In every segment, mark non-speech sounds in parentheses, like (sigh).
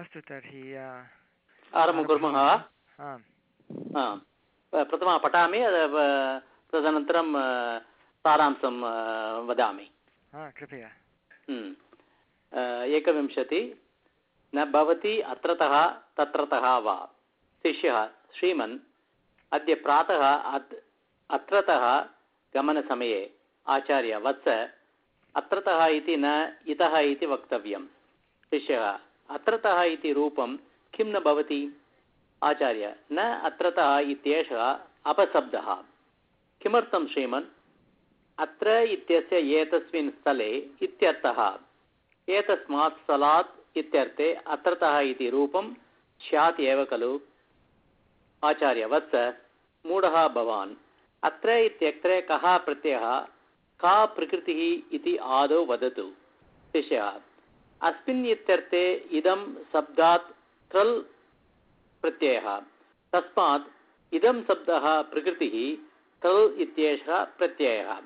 अस्तु तर्हि आरम्भं कुर्मः? प्रथमः पठामि तदनन्तरं सारांशं वदामि। कृपया। एकविंशति न भवति अत्रतः तत्रतः वा? शिष्यः श्रीमन् अद्य प्रातः अत्रतः गमनसमये आचार्य वत्स अत्रतः इति न इतः इति वक्तव्यं शिष्यः अत्रतः इति रूपं किं न भवति? आचार्य, न अत्रतः इत्येषः अपशब्दः। किमर्थं श्रीमन्? अत्र इत्यस्य एतस्मिन् स्थले इत्यर्थः। एतस्मात् स्थलात् इत्यर्थे अत्रतः इति रूपं स्यात् एव खलु। आचार्य, वत्स, मूढः भवान्। अत्र इत्यत्र कः प्रत्ययः? का प्रकृतिः इति आदौ वदतु। शिष्यः अस्मिन् इत्यर्थे इदं शब्दात् त्रल् प्रत्ययः, तस्मात् इदं शब्दः प्रकृतिः त्रल् इत्येषः प्रत्ययः।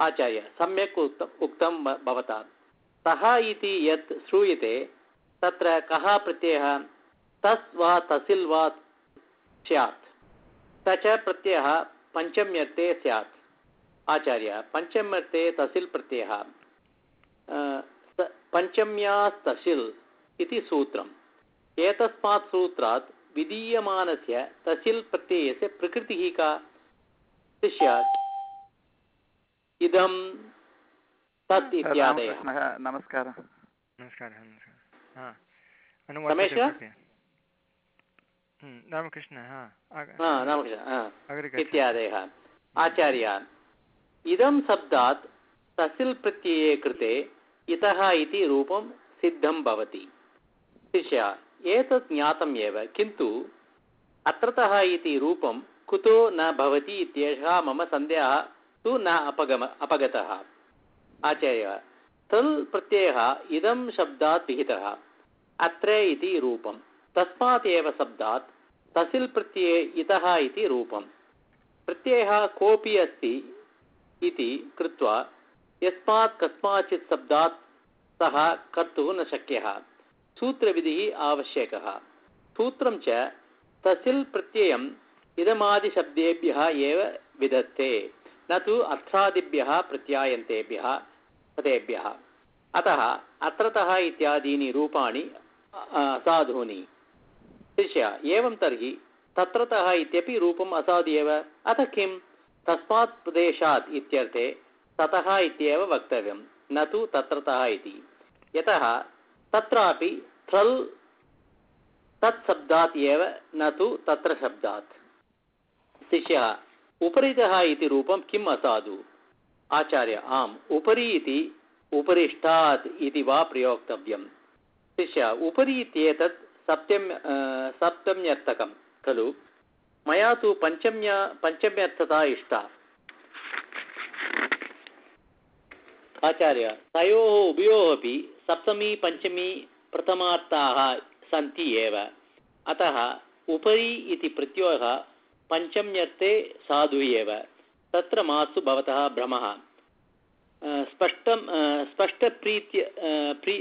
आचार्य, सम्यक् उक्तं भवता। सः इति यत् श्रूयते, तत्र कः प्रत्ययः? तस् वा तसिल् वा स्यात्। स च प्रत्ययः पञ्चम्यर्थे स्यात्। आचार्य, पञ्चम्यर्थे तसिल् प्रत्ययः। पञ्चम्यास्तसिल् इति सूत्रम्। एतस्मात् सूत्रात् विधीयमानस्य तसिल् प्रत्ययस्य प्रकृतिः का स्यात्। इदं तत् इत्यादयः। नमस्कारः। रामकृष्ण इत्यादयः। आचार्य इदं शब्दात् तसिल् प्रत्यये कृते इतः इति रूपं सिद्धं भवति। शिष्य, एतत् ज्ञातम् एव, किन्तु अत्रतः इति रूपं कुतो न भवति इत्येषः मम सन्देहः तु न अपगम, अपगतः। आचार्य, तल् प्रत्ययः इदं शब्दात् विहितः। अत्र इति रूपं। तस्मात् एव शब्दात्। तसिल् प्रत्यये इतः इति रूपं। प्रत्ययः कोऽपि अस्ति इति कृत्वा यस्मात् कस्माचित् शब्दात् सः कर्तुः न शक्यः। सूत्रविधिः आवश्यकः। सूत्रं च तसिल् प्रत्ययम् इदमादिशब्देभ्यः एव विधत्ते न तु अर्थादिभ्यः प्रत्यायन्तेभ्यः पदेभ्यः। अतः अत्रतः इत्यादीनि रूपाणि असाधूनि। शिष्य, एवं तर्हि तत्रतः इत्यपि रूपम् असाधु एव। अथ किं तस्मात् प्रदेशात् इत्यर्थे ततः इत्येव वक्तव्यं। न तु तत्रतः इति। यतः तत्रापि थ्रल् तत्शब्दात् एव न तु तत्र शब्दात्। शिष्यः, उपरितः इति रूपं किम् असाधु? आचार्य, आम्, उपरि इति उपरिष्टात् इति वा प्रयोक्तव्यं। शिष्य, उपरि इत्येतत् सप्तम् सप्तम्यर्थकं खलु? मया तु पञ्चम्य, पञ्चम्यर्थता इष्टा। आचार्य, तयोः उभयोः अपि सप्तमी, पञ्चमी प्रथमार्थाः सन्ति एव। अतः उपरि इति प्रत्ययः पञ्चम्यर्थे साधु एव। तत्र मास्तु भवतः भ्रमः। स्पष्टं स्पष्टप्रीत्य प्री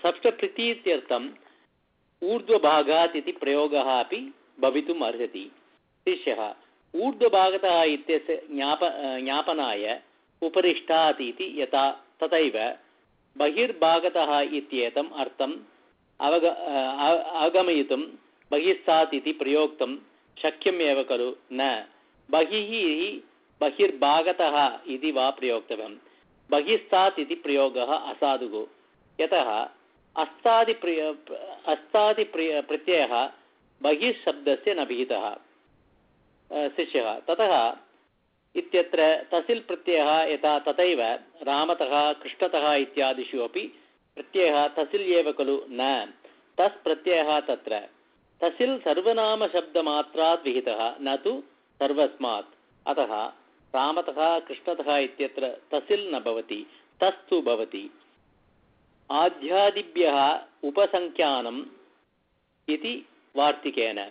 स्पष्टप्रीतीत्यर्थम् ऊर्ध्वभागात् इति प्रयोगः अपि भवितुम् अर्हति शिष्यः, ऊर्ध्वभागतः इत्यस्य ज्ञाप, ज्ञापनाय उपरिष्टात् इति यथा तथैव बहिर्भागतः इत्येतम् अर्थम् अवग अवगमयितुं बहिस्तात् इति प्रयोक्तं शक्यमेव खलु न। बहिः बहिर्भागतः इति वा प्रयोक्तव्यं बहिस्तात् इति प्रयोगः असाधुः। यतः अस्तादिप्रिय अस्तादिप्रिय प्रत्ययः बहिःशब्दस्य न विहितः। शिष्यः, ततः इत्यत्र तसिल् प्रत्ययः यथा तथैव रामतः, कृष्णतः इत्यादिषु अपि प्रत्ययः तसिल् एव खलु न। तस् प्रत्ययः तत्र। तसिल् सर्वनामशब्दमात्रात् विहितः, न तु सर्वस्मात्। अतः रामतः, कृष्णतः इत्यत्र तसिल् न भवति, तस्तु भवति। आध्यादिभ्यः उपसङ्ख्यानम् इति वार्तिकेन।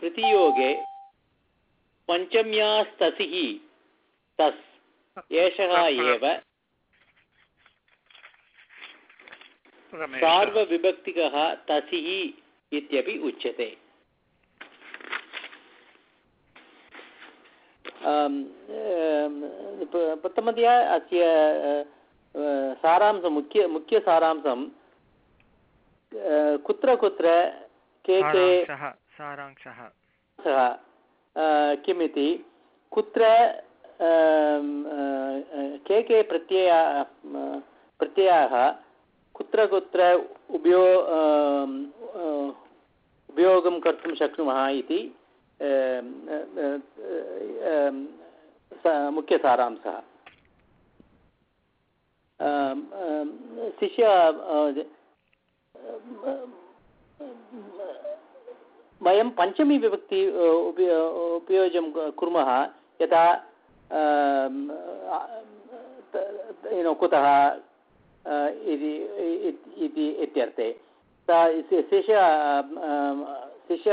प्रतियोगे पञ्चम्यास्तसिः तस्। एषः एव। सार्वविभक्तिकः तसिः इत्यपि उच्यते। प्रथमतया अस्य सारांशं मुख्य मुख्यसारांशं कुत्र कुत्र के के सारांशः किमिति, कुत्र के के प्रत्यया, प्रत्ययाः, कुत्र कुत्र उपयो उपयोगं कर्तुं शक्नुमः इति मुख्यसारांशः। शिष्य वयं पञ्चमी विभक्ति उपयोजं कुर्मः, यथा कुतः इति इत्यर्थे। शिष्य शिष्य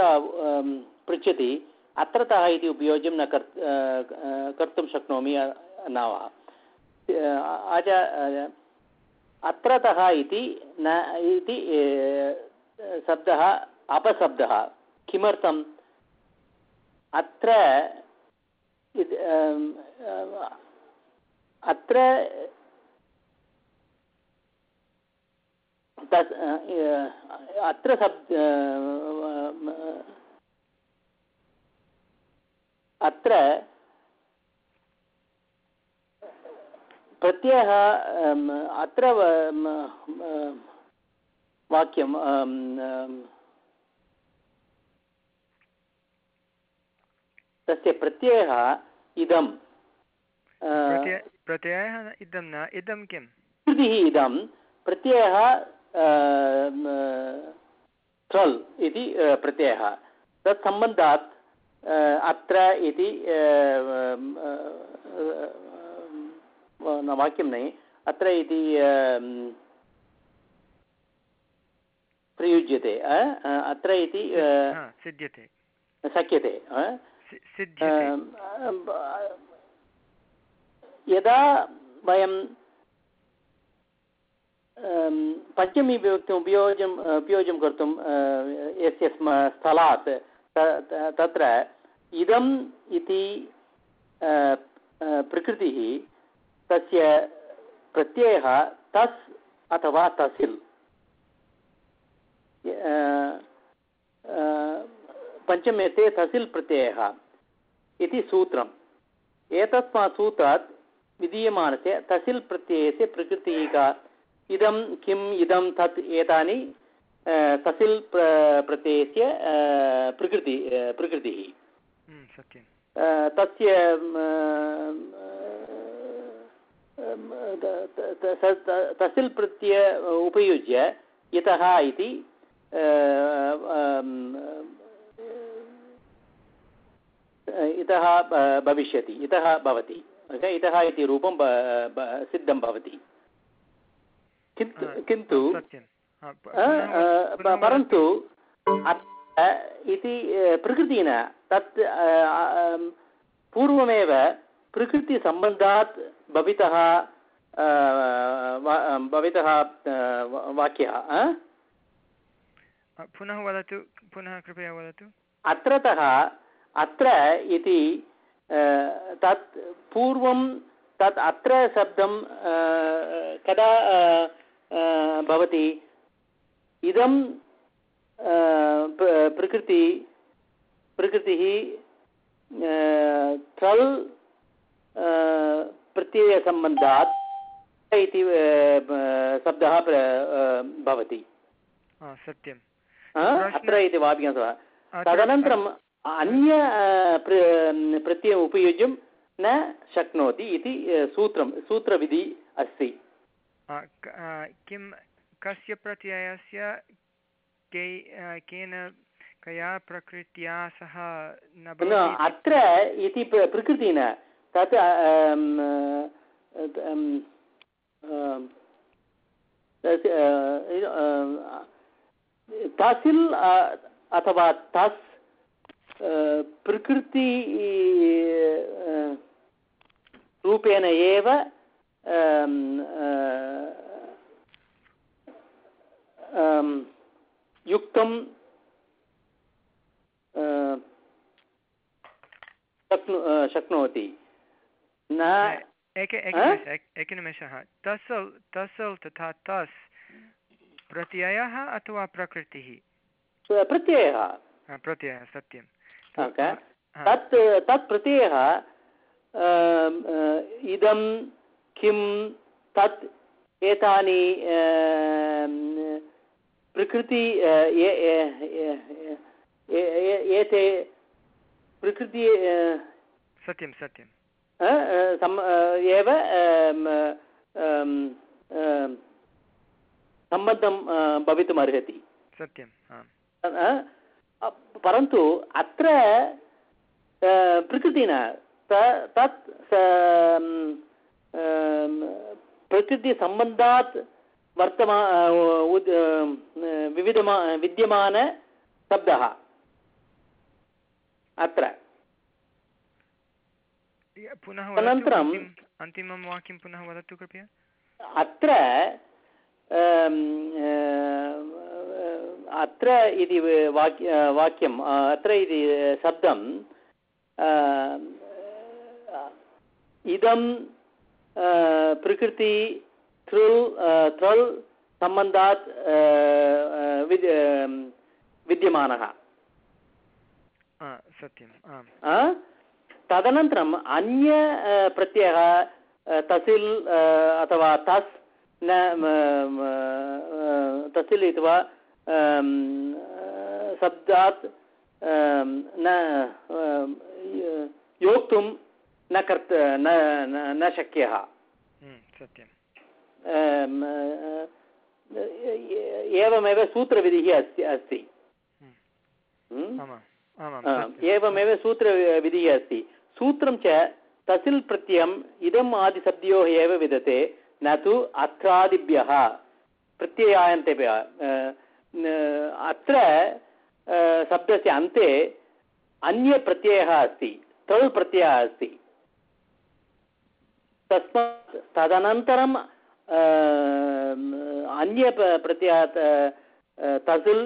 पृच्छति, अत्रतः इति उपयोजं न कर् कर्तुं शक्नोमि न वा अत्रतः इति न, इति शब्दः, अपशब्दः। किमर्थम्? अत्र अत्र तस् अत्र शब्द अत्र प्रत्ययः अत्र वाक्यं तस्य प्रत्ययः इदं प्रत्ययः इदं न इदं किं कृतिः इदं। प्रत्ययः ट्रल् इति प्रत्ययः। तत् सम्बन्धात् अत्र इति वाक्यं न। अत्र इति प्रयुज्यते अत्र इति सिद्ध्यते। शक्यते यदा वयं पञ्चमी विभक्तिम् उपयोजम् उपयोजं कर्तुं यस्य स्थलात् तत्र इदम् इति प्रकृतिः तस्य प्रत्ययः तस् अथवा तसिल्। पञ्चमे तसिल् प्रत्ययः। इति सूत्रम्। एतस्मात् सूत्रात् विधीयमानस्य तसिल् प्रत्ययस्य प्रकृतिः का इदं किम् इदं तत् एतानि तसिल् प्रत्ययस्य प्रकृति प्रकृतिः। तस्य तसिल् प्रत्यय उपयुज्य इतः इति इतः भविष्यति इतः भवति इतः इति रूपं सिद्धं भवति। किन्तु परन्तु इति प्रकृतिः न तत् पूर्वमेव प्रकृतिसम्बन्धात् भवितः भवितः वाक्यः पुनः वदतु पुनः कृपया वदतु। अत्रतः अत्र इति तत् पूर्वं तत् अत्र शब्दं कदा भवति? इदं प्रकृति प्रकृतिः ट्रल् प्रत्ययसम्बन्धात् इति शब्दः भवति। सत्यम्। अत्र इति वाक्यं तदनन्तरम् अन्य प्रत्ययम् उपयुज्य न शक्नोति इति सूत्रं सूत्रविधि अस्ति। किं कस्य प्रत्ययस्य के केन कया प्रकृत्या सह न अत्र इति प्रकृतिः न तत् तसिल् अथवा तस् प्रकृति रूपेण एव युक्तं शक्नु शक्नोति। न एक? एकनिमेषः तसल् तसल् तथा तस् प्रत्ययः अथवा प्रकृतिः? प्रत्ययः। प्रत्ययः सत्यं तत् तत् प्रत्ययः इदं किं तत् एतानि प्रकृति एते प्रकृति सत्यं सत्यं। एव सम्बद्धं भवितुम् अर्हति अ, परन्तु अत्र प्रकृति न त- तत् प्रकृतिसम्बन्धात् वर्तमा विविधमा विद्यमानशब्दः अत्र। पुनः अनन्तरं- अन्तिमं वाक्यं पुनः वदतु कृपया। अत्र अत्र इति वाक्य वाक्यम् अत्र इति शब्दं अ, इदं अ, प्रकृति थृल् अ, थ्रल् सम्बन्धात् अ, अ, विद् अम्, विद्यमानः आ, सत्यम् आम् अ? तदनन्तरम् अन्य अ, प्रत्ययः अ, तसिल् अ, अथवा तस् न म, म, अ, तसिल् अथवा अम्, अ, शब्दात् न योक्तुं न कर्त न न- शक्यः। हम्म, सत्यम्। एवमेव सूत्रविधिः अस्ति अस्ति। हम्म? सत्यम्। एवमेव सूत्रविधिः अस्ति। सूत्रं च तसिल् प्रत्ययम् इदम् आदिशब्दयोः एव विदते न तु अत्रादिभ्यः प्रत्ययान्तेभ्यः अत्र शब्दस्य अन्ते अन्यप्रत्ययः अस्ति तौल् प्रत्ययः अस्ति। तस्मात् तदनन्तरं अन्य प्रत्ययात् तसिल्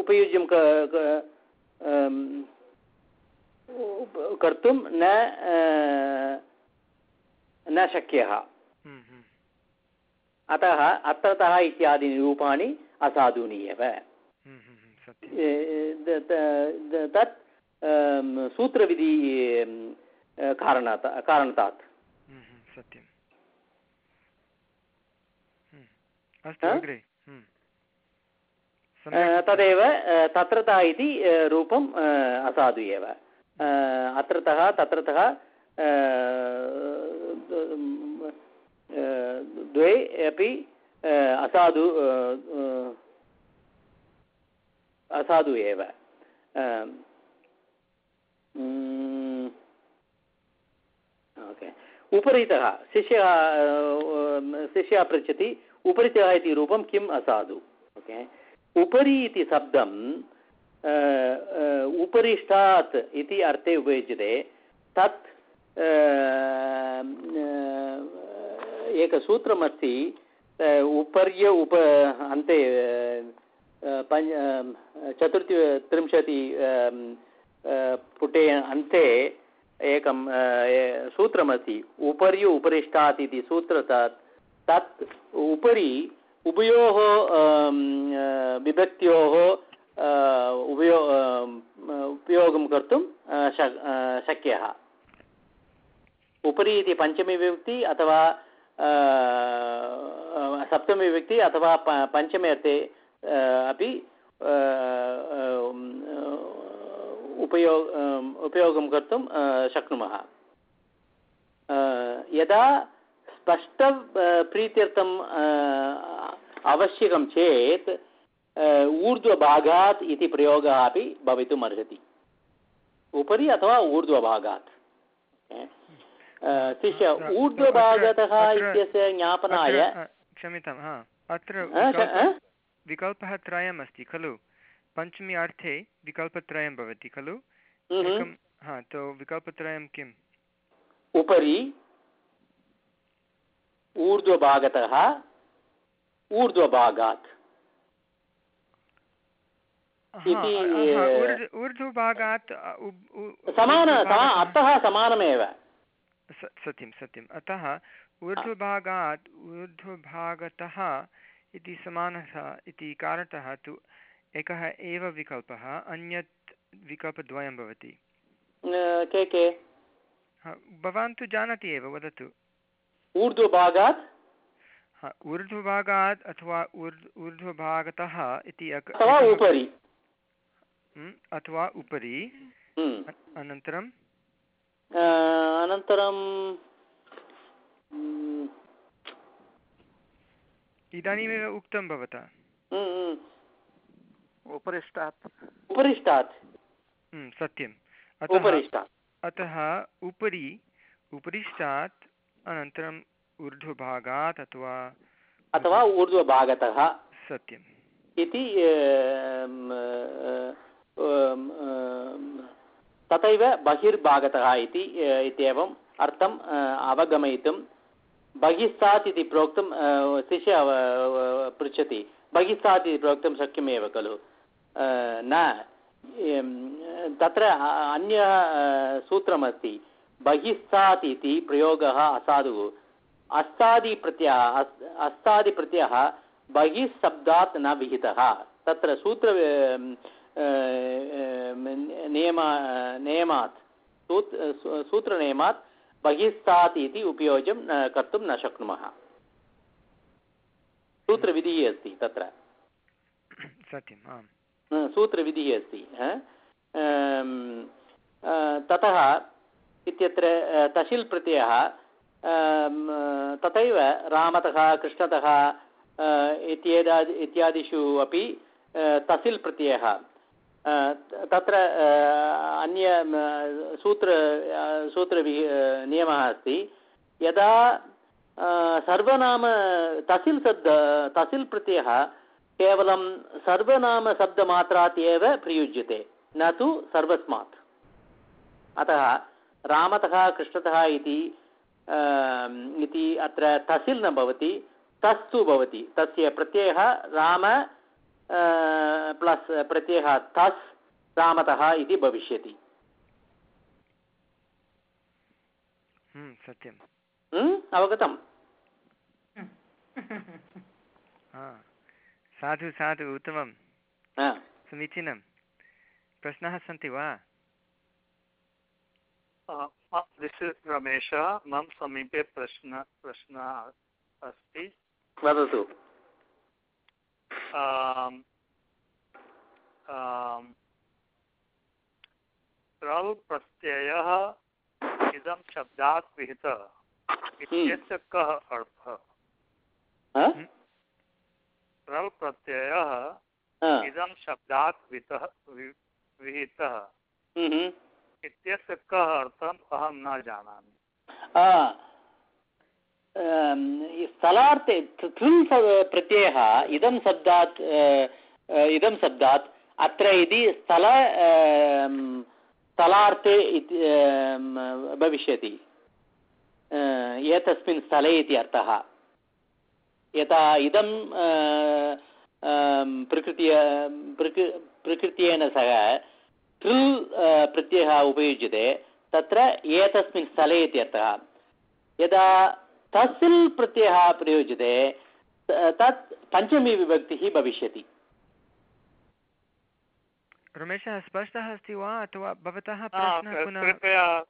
उपयुज्यं कर्तुं न न शक्यः। अतः अत्रतः इत्यादीनि रूपाणि असाधूनि एव तत् सूत्रविधि कारणात् कारणतात्। हम्म, हम्म, सत्यम् हम्म, अस्तु तदेव तत्रतः इति रूपम् असाधु एव अत्रतः तत्रतः द्वे अपि असाधु असाधु एव। ओके। उपरितः, शिष्यः शिष्यः पृच्छति, उपरितः इति रूपं किम् असाधु? ओके। उपरि इति शब्दं उपरिष्टात् इति अर्थे उपयुज्यते। तत् एकसूत्रमस्ति उपर्य उप, अन्ते पञ्च चतुर्थि, त्रिंशति पुटे अन्ते एकं सूत्रमस्ति, उपर्यु उपरिष्टात् इति सूत्रतात् तत् उपरि उभयोः विभक्त्योः उपयो उपयोगं कर्तुं शक्यः। उपरि इति पञ्चमी अथवा सप्तमी विभक्ति अथवा पञ्चमे अर्थे अपि उपयोग उपयोगं कर्तुं शक्नुमः। यदा स्पष्ट प्रीत्यर्थम् आवश्यकं चेत् ऊर्ध्वभागात् इति प्रयोगः अपि भवितुम् उपरि अथवा ऊर्ध्वभागात्? अत्र- ऊर्ध्वभागतः इत्यस्य ज्ञापनाय क्षम्यतां हा अत्र विकल्प- त्रयम् अस्ति खलु? पञ्चमी अर्थे विकल्पत्रयं भवति खलु. हा तो विकल्पत्रयं किम्? उपरि ऊर्ध्वभागतः ऊर्ध्वभागात्। ऊर्ध्वभागात् समान समा अर्थः समानमेव। सत्यं सत्यम् अतः ऊर्ध्वभागात् ऊर्ध्वभागतः इति समानः इति कारणतः तु एकः एव विकल्पः अन्यत् विकल्पद्वयं भवति। के के? भवान् तु जानाति एव वदतु। ऊर्ध्वभागात्? ऊर्ध्वभागात् अथवा ऊर्ध् ऊर्ध्वभागतः इति अथवा उपरि। अथवा उपरि। हम्म। अनन्तरं अनन्तरं हम्म, इदानीमेव उक्तं भवता? हम्म, हम्म, उपरिष्टात्। उपरिष्टात्। सत्यम्। अतः उपरिष्टात्। अतः उपरि उपरिष्टात् अनन्तरम् ऊर्ध्वभागात् अथवा अथवा ऊर्ध्वभागतः। सत्यम्। इति अम, अम, तथैव बहिर्भागतः इति इत्येवम् अर्थम् अवगमयितुं बहिस्तात् इति प्रोक्तुं शिष्यः पृच्छति। बहिस्तात् इति प्रोक्तुं शक्यमेव खलु। न तत्र अन्यः सूत्रमस्ति। बहिस्तात् इति प्रयोगः असाधुः। अस्तादिप्रत्ययः, अस्, अस्तादिप्रत्ययः बहिः शब्दात् न विहितः। तत्र सूत्र नियम नियमात् सूत् सूत्रनियमात् बहिस्तात् इति उपयोजं न कर्तुं न शक्नुमः। सूत्रविधिः अस्ति तत्र। अ, सूत्रविधिः अस्ति ततः इत्यत्र तशिल् प्रत्ययः तथैव रामतः कृष्णतः इत्येदा इत्यादिषु अपि तसिल् प्रत्ययः। तत्र अन्य सूत्र सूत्रवि नियमः अस्ति। यदा सर्वनाम तसिल् शब्द तसिल् प्रत्ययः केवलं सर्वनामशब्दमात्रात् एव प्रयुज्यते, न तु सर्वस्मात्। अतः रामतः, कृष्णतः इति इति अत्र तसिल् न भवति, तस्तु भवति। तस्य प्रत्ययः राम प्लस् प्रत्ययः तस् रामतः इति भविष्यति। हम्, सत्यम्। अवगतम्। (laughs) साधु साधु उत्तमं हा. समीचीनं प्रश्नाः सन्ति वा? दिस् इस् रमेश मम समीपे प्रश्न प्रश्नः अस्ति। वदतु। आम्, आम्, प्रल् प्रत्ययः इदं शब्दात् विहितः इत्यस्य कः अर्थः हा? प्रल् प्रत्ययः हा. इदं शब्दात् वितः वि- विहितः हम्म. इत्यस्य कः अर्थम् अहं न जानामि स्थलार्थे तृन् प्रत्ययः इदं शब्दात् इदं शब्दात् अत्र इति स्थल स्थलार्थे इति भविष्यति एतस्मिन् स्थले इति अर्थः यथा इदं प्रकृत्य प्रकृ प्रकृत्येन सह तृल् प्रत्ययः उपयुज्यते तत्र एतस्मिन् स्थले इत्यर्थः यदा तस्सिल् प्रत्ययः प्रयुज्यते तत् पञ्चमी विभक्तिः भविष्यति। रमेशः स्पष्टः अस्ति वा? अथवा भवतः कृपया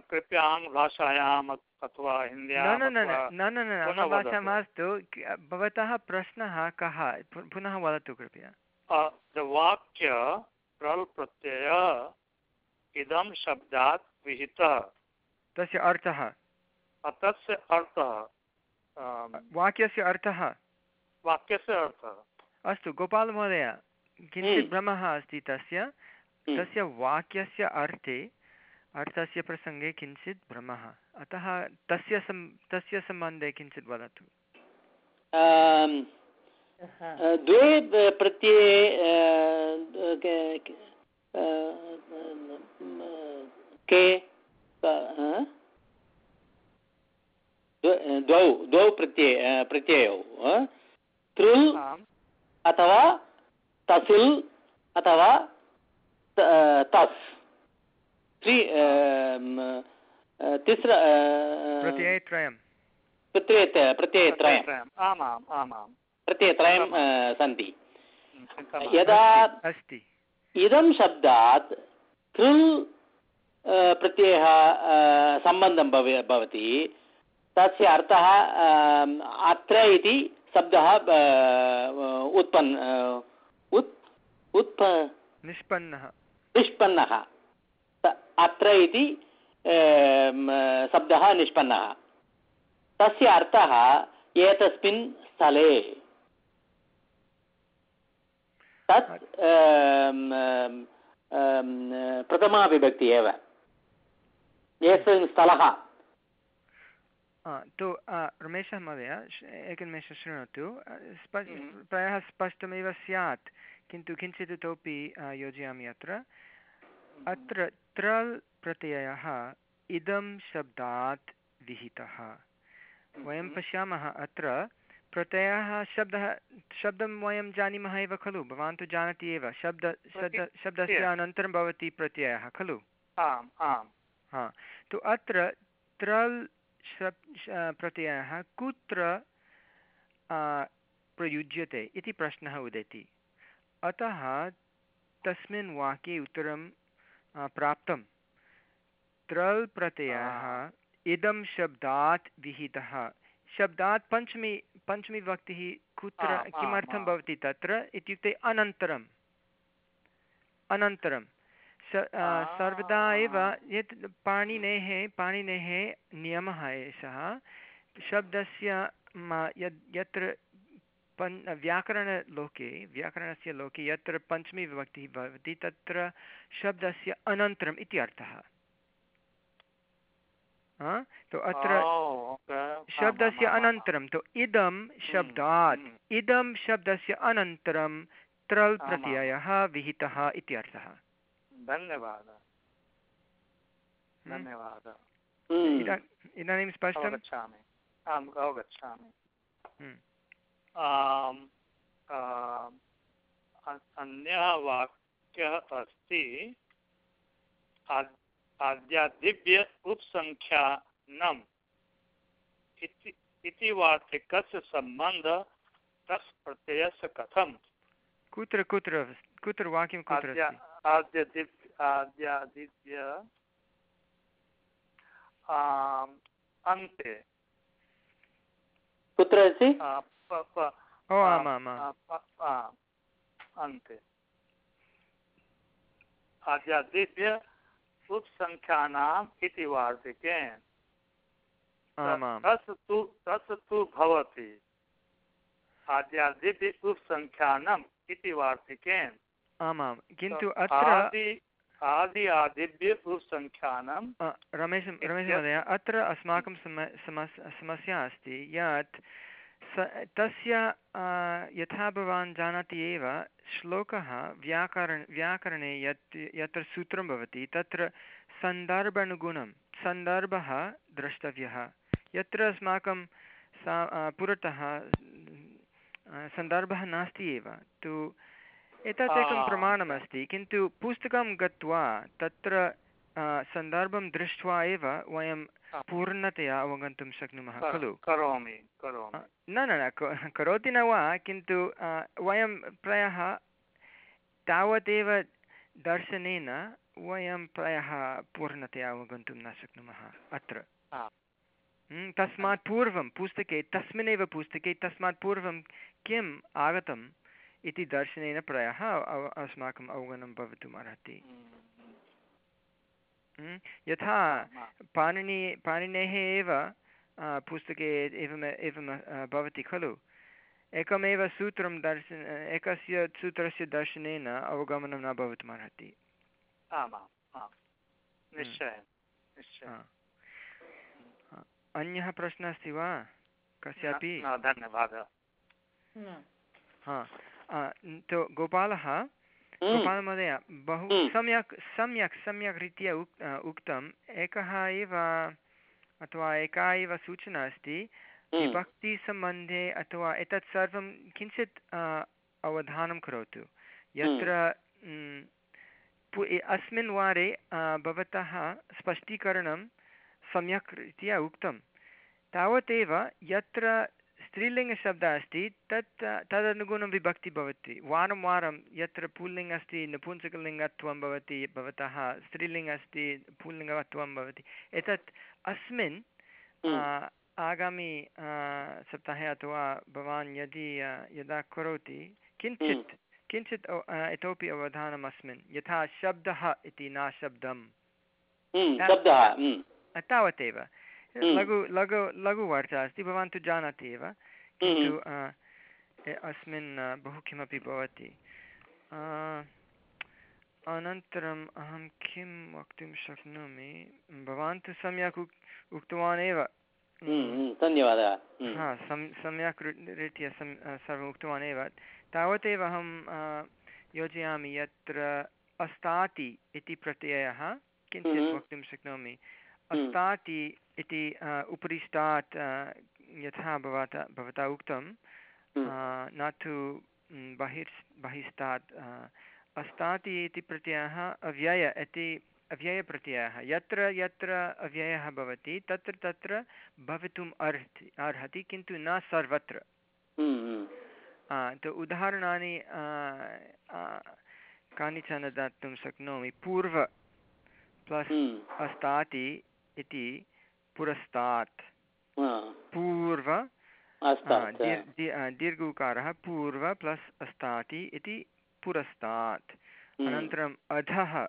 कृपया आङ्ग्लभाषायाम् अथ- अथवा न हिन्द्याम् न न न न न न पुनः आङ्ग्लभाषा मास्तु। भवतः प्रश्नः कः? पुनः वदतु कृपया। वाक्य प्रल् प्रत्ययः इदं शब्दात् विहितः। तस्य अर्थः? तस्य अर्थः वाक्यस्य अर्थः वाक्यस्य अर्थः अस्तु गोपालमहोदय किञ्चित् हम्म। भ्रमः अस्ति तस्य हम्म। तस्य वाक्यस्य अर्थे अर्थस्य प्रसङ्गे किञ्चित् भ्रमः अतः तस्य सम् तस्य सम्बन्धे किञ्चित् वदतु द्वे प्रत्यये के-? द्व- द्वौ प्रत्यय प्रत्ययौ? तृल् अथवा तसिल् अथवा तस्। त्रि तिस्र प्रत्ययत्रयं प्रत्यय प्रत्ययत्रयं त्रयम्। आमाम् आमाम्। प्रत्ययत्रयं सन्ति। यदा अस्ति इदं शब्दात् तृल् प्रत्ययः सम्बन्धं भव भवति तस्य अर्थः अम, अत्र इति शब्दः अ, उत्पन् उत् उत्प निष्पन्नः। निष्पन्नः। अत्र इति शब्दः निष्पन्नः। तस्य अर्थः एतस्मिन् स्थले। तत् अम, प्रथमाविभक्ति एव। एतस्मिन् स्थलः। तु रमेशः महोदय एकनिमेषं शृणोतु स्पष्. प्रायः स्पष्टमेव स्यात् किन्तु किञ्चित् इतोपि योजयामि अत्र अत्र त्रल् प्रत्ययः इदं शब्दात् विहितः वयं पश्यामः अत्र प्रत्ययः शब्दः शब्दं वयं जानीमः एव खलु भवान् तु जानाति एव शब्द शब्द शब्दस्य। अनन्तरं भवति प्रत्ययः खलु आम् आम् हा तु अत्र त्रल् शब् श- प्रत्ययः कुत्र प्रयुज्यते इति प्रश्नः उदेति। अतः तस्मिन् वाक्ये उत्तरं प्राप्तं। त्रल् प्रत्ययः इदं शब्दात् विहितः। शब्दात् पञ्चमी पञ्चमी विभक्तिः कुत्र किमर्थं भवति तत्र इत्युक्ते अनन्तरम्। अनन्तरं सर्वदा एव। यत् पाणिनेः पाणिनेः नियमः एषः शब्दस्य यद् यत्र पन् व्याकरणलोके व्याकरणस्य लोके यत्र पञ्चमी विभक्तिः भवति तत्र शब्दस्य अनन्तरम् इति अर्थः हा? तु अत्र शब्दस्य अनन्तरं तु इदं शब्दात् हम्म। इदं शब्दस्य अनन्तरं त्रल् प्रत्ययः विहितः इति अर्थः धन्यवादः। हम्म। धन्यवादः। हम्म। इदा- इदानीं स्पष्टम्? अवगच्छामि। आम् अवगच्छामि। हम्म। अ- अन्यः वाक्यः अस्ति आद्- आद्यादिव्य उपसङ्ख्यानम् इति इति वार्तिकस्य सम्बन्धः तस् प्रत्ययस्य कथं कुत्र कुत्र कुत्र वाक्यं कुत्र आद्यदिव्य आद्यादिव्य अन्ते। कुत्र अस्ति अन्ते। आद्यादिभ्य उपसङ्ख्यानाम् इति वार्तिके। तस् तु तस् तु भवति। उपसङ्ख्यानम् इति वार्तिके। आमां किन्तु अत्र आदि आदि आदिभ्य रमेश रमेश महोदय अत्र अस्माकं सम समस् समस्या अस्ति। यत् स तस्य यथा भवान् जानाति एव श्लोकः व्याकरण व्याकरणे यत् यत्र सूत्रं भवति तत्र सन्दर्भानुगुणं सन्दर्भः द्रष्टव्यः। यत्र अस्माकं सा पुरतः सन्दर्भः नास्ति एव। तु एतत् एकं प्रमाणमस्ति किन्तु पुस्तकं गत्वा तत्र सन्दर्भं दृष्ट्वा एव वयं पूर्णतया अवगन्तुं शक्नुमः खलु? करोमि करोमि। न न न करोति न वा किन्तु वयं प्रायः तावदेव दर्शनेन वयं प्रायः पूर्णतया अवगन्तुं न शक्नुमः अत्र। तस्मात् पूर्वं पुस्तके तस्मिन्नेव पुस्तके तस्मात् पूर्वं किम् आगतम्? इति दर्शनेन प्रायः अस्माकम् अवगमनं भवितुम् अर्हति। हम्, यथा पाणिनि पाणिनेः एव पुस्तके एवम् एवं भवति खलु। एकमेव सूत्रं दर्श एकस्य सूत्रस्य दर्शनेन अवगमनं न भवितुमर्हति आमाम् आम् निश्चयेन निश्चयेन। हा। हा। अन्यः प्रश्नः अस्ति वा? कस्यापि? धन्यवादः। हा। तु गोपालः हम्म। गोपालमहोदय बहु हम्म। सम्यक् सम्यक् सम्यक् रीत्या उक् उक्तम् एकः एव अथवा एका एव सूचना अस्ति हम्म। विभक्तिसम्बन्धे अथवा एतत् सर्वं किञ्चित् अवधानं करोतु यत्र अस्मिन् वारे भवतः स्पष्टीकरणं सम्यक् रीत्या उक्तं तावदेव यत्र स्त्रीलिङ्गशब्दः अस्ति तत् तदनुगुणं विभक्ति भवति। वारं वारं यत्र पुल्लिङ्ग् अस्ति नपुंसकलिङ्गत्वं भवति भवतः स्त्रीलिङ्ग् अस्ति पुल्लिङ्गत्वं भवति। एतत् अस्मिन्। आगामि सप्ताहे अथवा भवान् यदि यदा करोति किञ्चित् किञ्चित् इतोपि अवधानम् अस्मिन् यथा शब्दः इति न शब्दं तावदेव। लघु लघु लघुवार्ता अस्ति भवान् तु जानाति एव किन्तु ए- अस्मिन् बहु किमपि भवति। अनन्तरम् अहं किं वक्तुं शक्नोमि? भवान् तु सम्यक् उक् उक्तवान् एव। हम्म, धन्यवादः। हा सम् सम्यक् रीत्या सम् सर्वम् उक्तवान् एव। तावदेव अहं योजयामि यत्र अस्ताति इति प्रत्ययः किञ्चित्. वक्तुं शक्नोमि। अस्ताति इति आ, उपरि स्टात् यथा भवता भवता उक्तं हम्म, न तु बहिर् बहिस्तात् अस्ताति इति प्रत्ययः अव्यय इति अव्ययप्रत्ययः। यत्र यत्र अव्ययः भवति तत्र तत्र भवितुम् अर्हति अर्हति किन्तु न सर्वत्र। हम्म, तु उदाहरणानि कानिचन दातुं शक्नोमि। पूर्व प्लस् अस्ताति इति पुरस्तात्। पूर्व आ, अस्तात् दीर्- दि- आ, दीर्घ उकारः पूर्व प्लस् अस्ताति इति पुरस्तात्। हम्म, अनन्तरम् अधः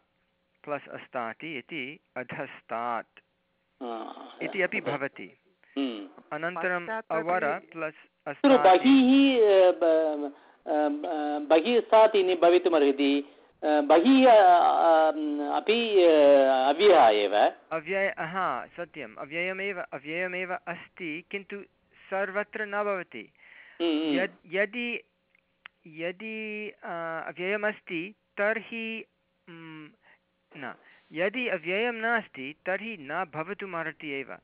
प्लस् अस्ताति इति अधस्तात्। इति अपि भवति। हम्म। अनन्तरम् अवर प्लस् बहिः बहिः इति भवितुमर्हति। बहिः अ, अपि अ, अव्ययः एव। अव्यय हा सत्यम्। अव्ययमेव अव्ययमेव अस्ति किन्तु सर्वत्र न भवति। हम्म, हम्म, यद् यदि अव्ययमस्ति तर्हि न। यदि अव्ययं नास्ति तर्हि न भवितुमर्हति एव।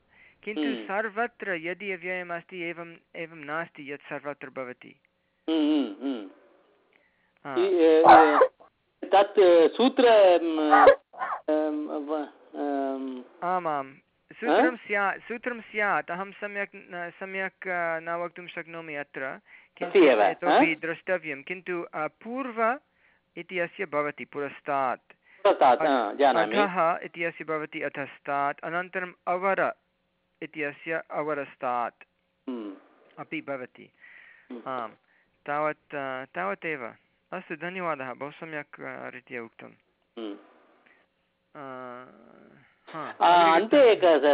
किन्तु हम्म। सर्वत्र यदि अव्ययमस्ति एवम् एवं नास्ति यत् सर्वत्र भवति। तत् सूत्र अम, अम, व- आमां सूत्रं स्यात् सूत्रं स्यात्। अहं सम्यक् न- सम्यक् न वक्तुं शक्नोमि अत्र। इतोपि द्रष्टव्यं। किन्तु पूर्व इति अस्य भवति पुरस्तात्। पुरस्तात् हा, जानामि। अधः इति अस्य भवति अधस्तात्। अनन्तरम् अवर इति अस्य अवरस्तात् हम्म, अपि भवति। हम्म। आम्। तावत् तावदेव अस्तु धन्यवादः। बहु सम्यक् रीत्या उक्तं हम्म। अन्ते एकः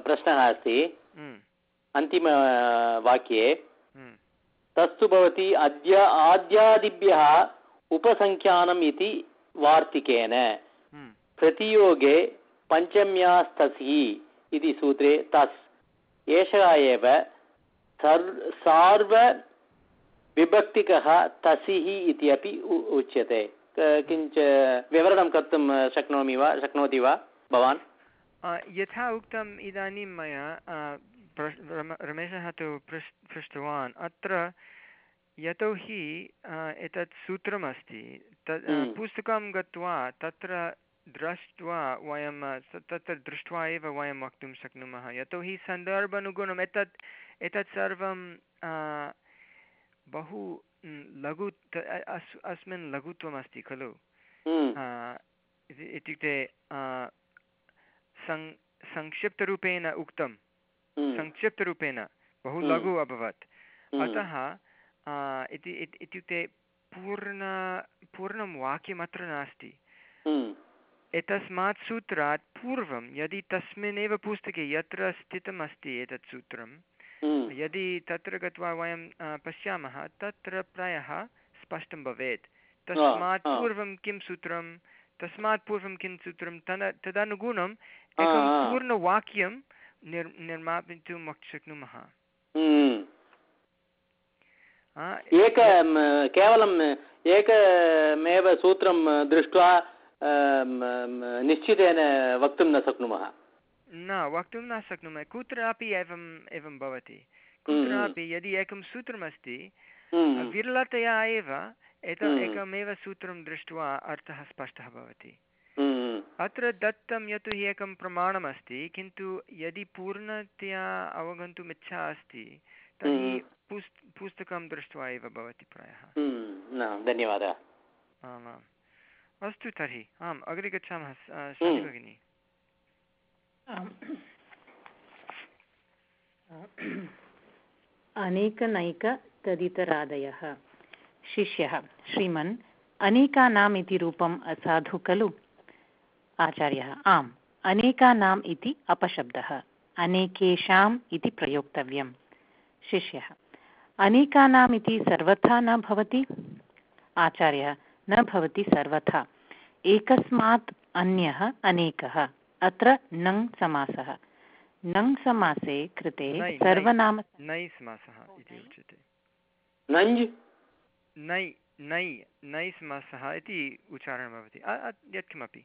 प्रश्नः अस्ति। हम्म, अन्तिमवाक्ये हम्म, तस्तु भवति अद्य आद्यादिभ्यः उपसङ्ख्यानम् इति वार्तिकेन। प्रतियोगे पञ्चम्यास्तसि इति सूत्रे तस्। एषः एव सर् सार्वविभक्तिकः तसिः इति अपि उच्यते। किञ्च विवरणं कर्तुं शक्नोमि वा शक्नोति वा भवान्? यथा उक्तम् इदानीं मया रमेशः तु पृष् पृष्टवान्। अत्र यतोहि एतत् सूत्रमस्ति। तत् हम्म। पुस्तकं गत्वा तत्र दृष्ट्वा वयं तत्र दृष्ट्वा एव वयं वक्तुं शक्नुमः। यतोहि सन्दर्भानुगुणम् एतत् एतत् सर्वं बहु लघु अस् अस्मिन् लघुत्वमस्ति खलु? हम्म, इत्युक्ते आ, सं संक्षिप्तरूपेण उक्तं। हम्म, संक्षिप्तरूपेण बहु हम्म। लघु अभवत्। अतः इति इति- इत्युक्ते पूर्ण पूर्णं वाक्यमत्र नास्ति। एतस्मात् सूत्रात् पूर्वं यदि तस्मिन्नेव पुस्तके यत्र स्थितमस्ति एतत् सूत्रं यदि तत्र गत्वा वयं पश्यामः तत्र प्रायः स्पष्टं भवेत्। तस्मात्। पूर्वं किं सूत्रं? तस्मात् पूर्वं किं सूत्रं? तद तदनुगुणम् एकं पूर्णवाक्यं निर् निर्मापयितुं शक्नुमः। हम्म। एक केवलम् एकमेव सूत्रं दृष्ट्वा निश्चितेन वक्तुं न शक्नुमः। न वक्तुं न शक्नुमः। कुत्रापि एवम् एवं भवति। कुत्रापि यदि एकं सूत्रमस्ति हम्म, विरलतया एव एत हम्म। एकमेव सूत्रं दृष्ट्वा अर्थः स्पष्टः भवति। हम्म, अत्र दत्तं यतो हि एकं प्रमाणमस्ति किन्तु यदि पूर्णतया अवगन्तुम् इच्छा अस्ति तर्हि हम्म। पुस् पुस्तकं दृष्ट्वा एव भवति प्रायः। हम्म, धन्यवादः। आमाम्। अस्तु तर्हि। आम् अग्रे गच्छामः हम्म। भगिनी। अनेकनैक तदितरादयः शिष्यः श्रीमन् अनेकानाम् इति रूपम् असाधु खलु आचार्यः आम् अनेकानाम् इति अपशब्दः अनेकेषाम् इति प्रयोक्तव्यं शिष्यः अनेकानाम् इति सर्वथा न भवति आचार्यः न भवति सर्वथा एकस्मात् अन्यः अनेकः अत्र नङ् समासः। नङ् समासे कृते। सर्वनाम नै समासः इति उच्यते। नञ्ज्? नै नै नै समासः इति उच्चारणं भवति। यत्किमपि।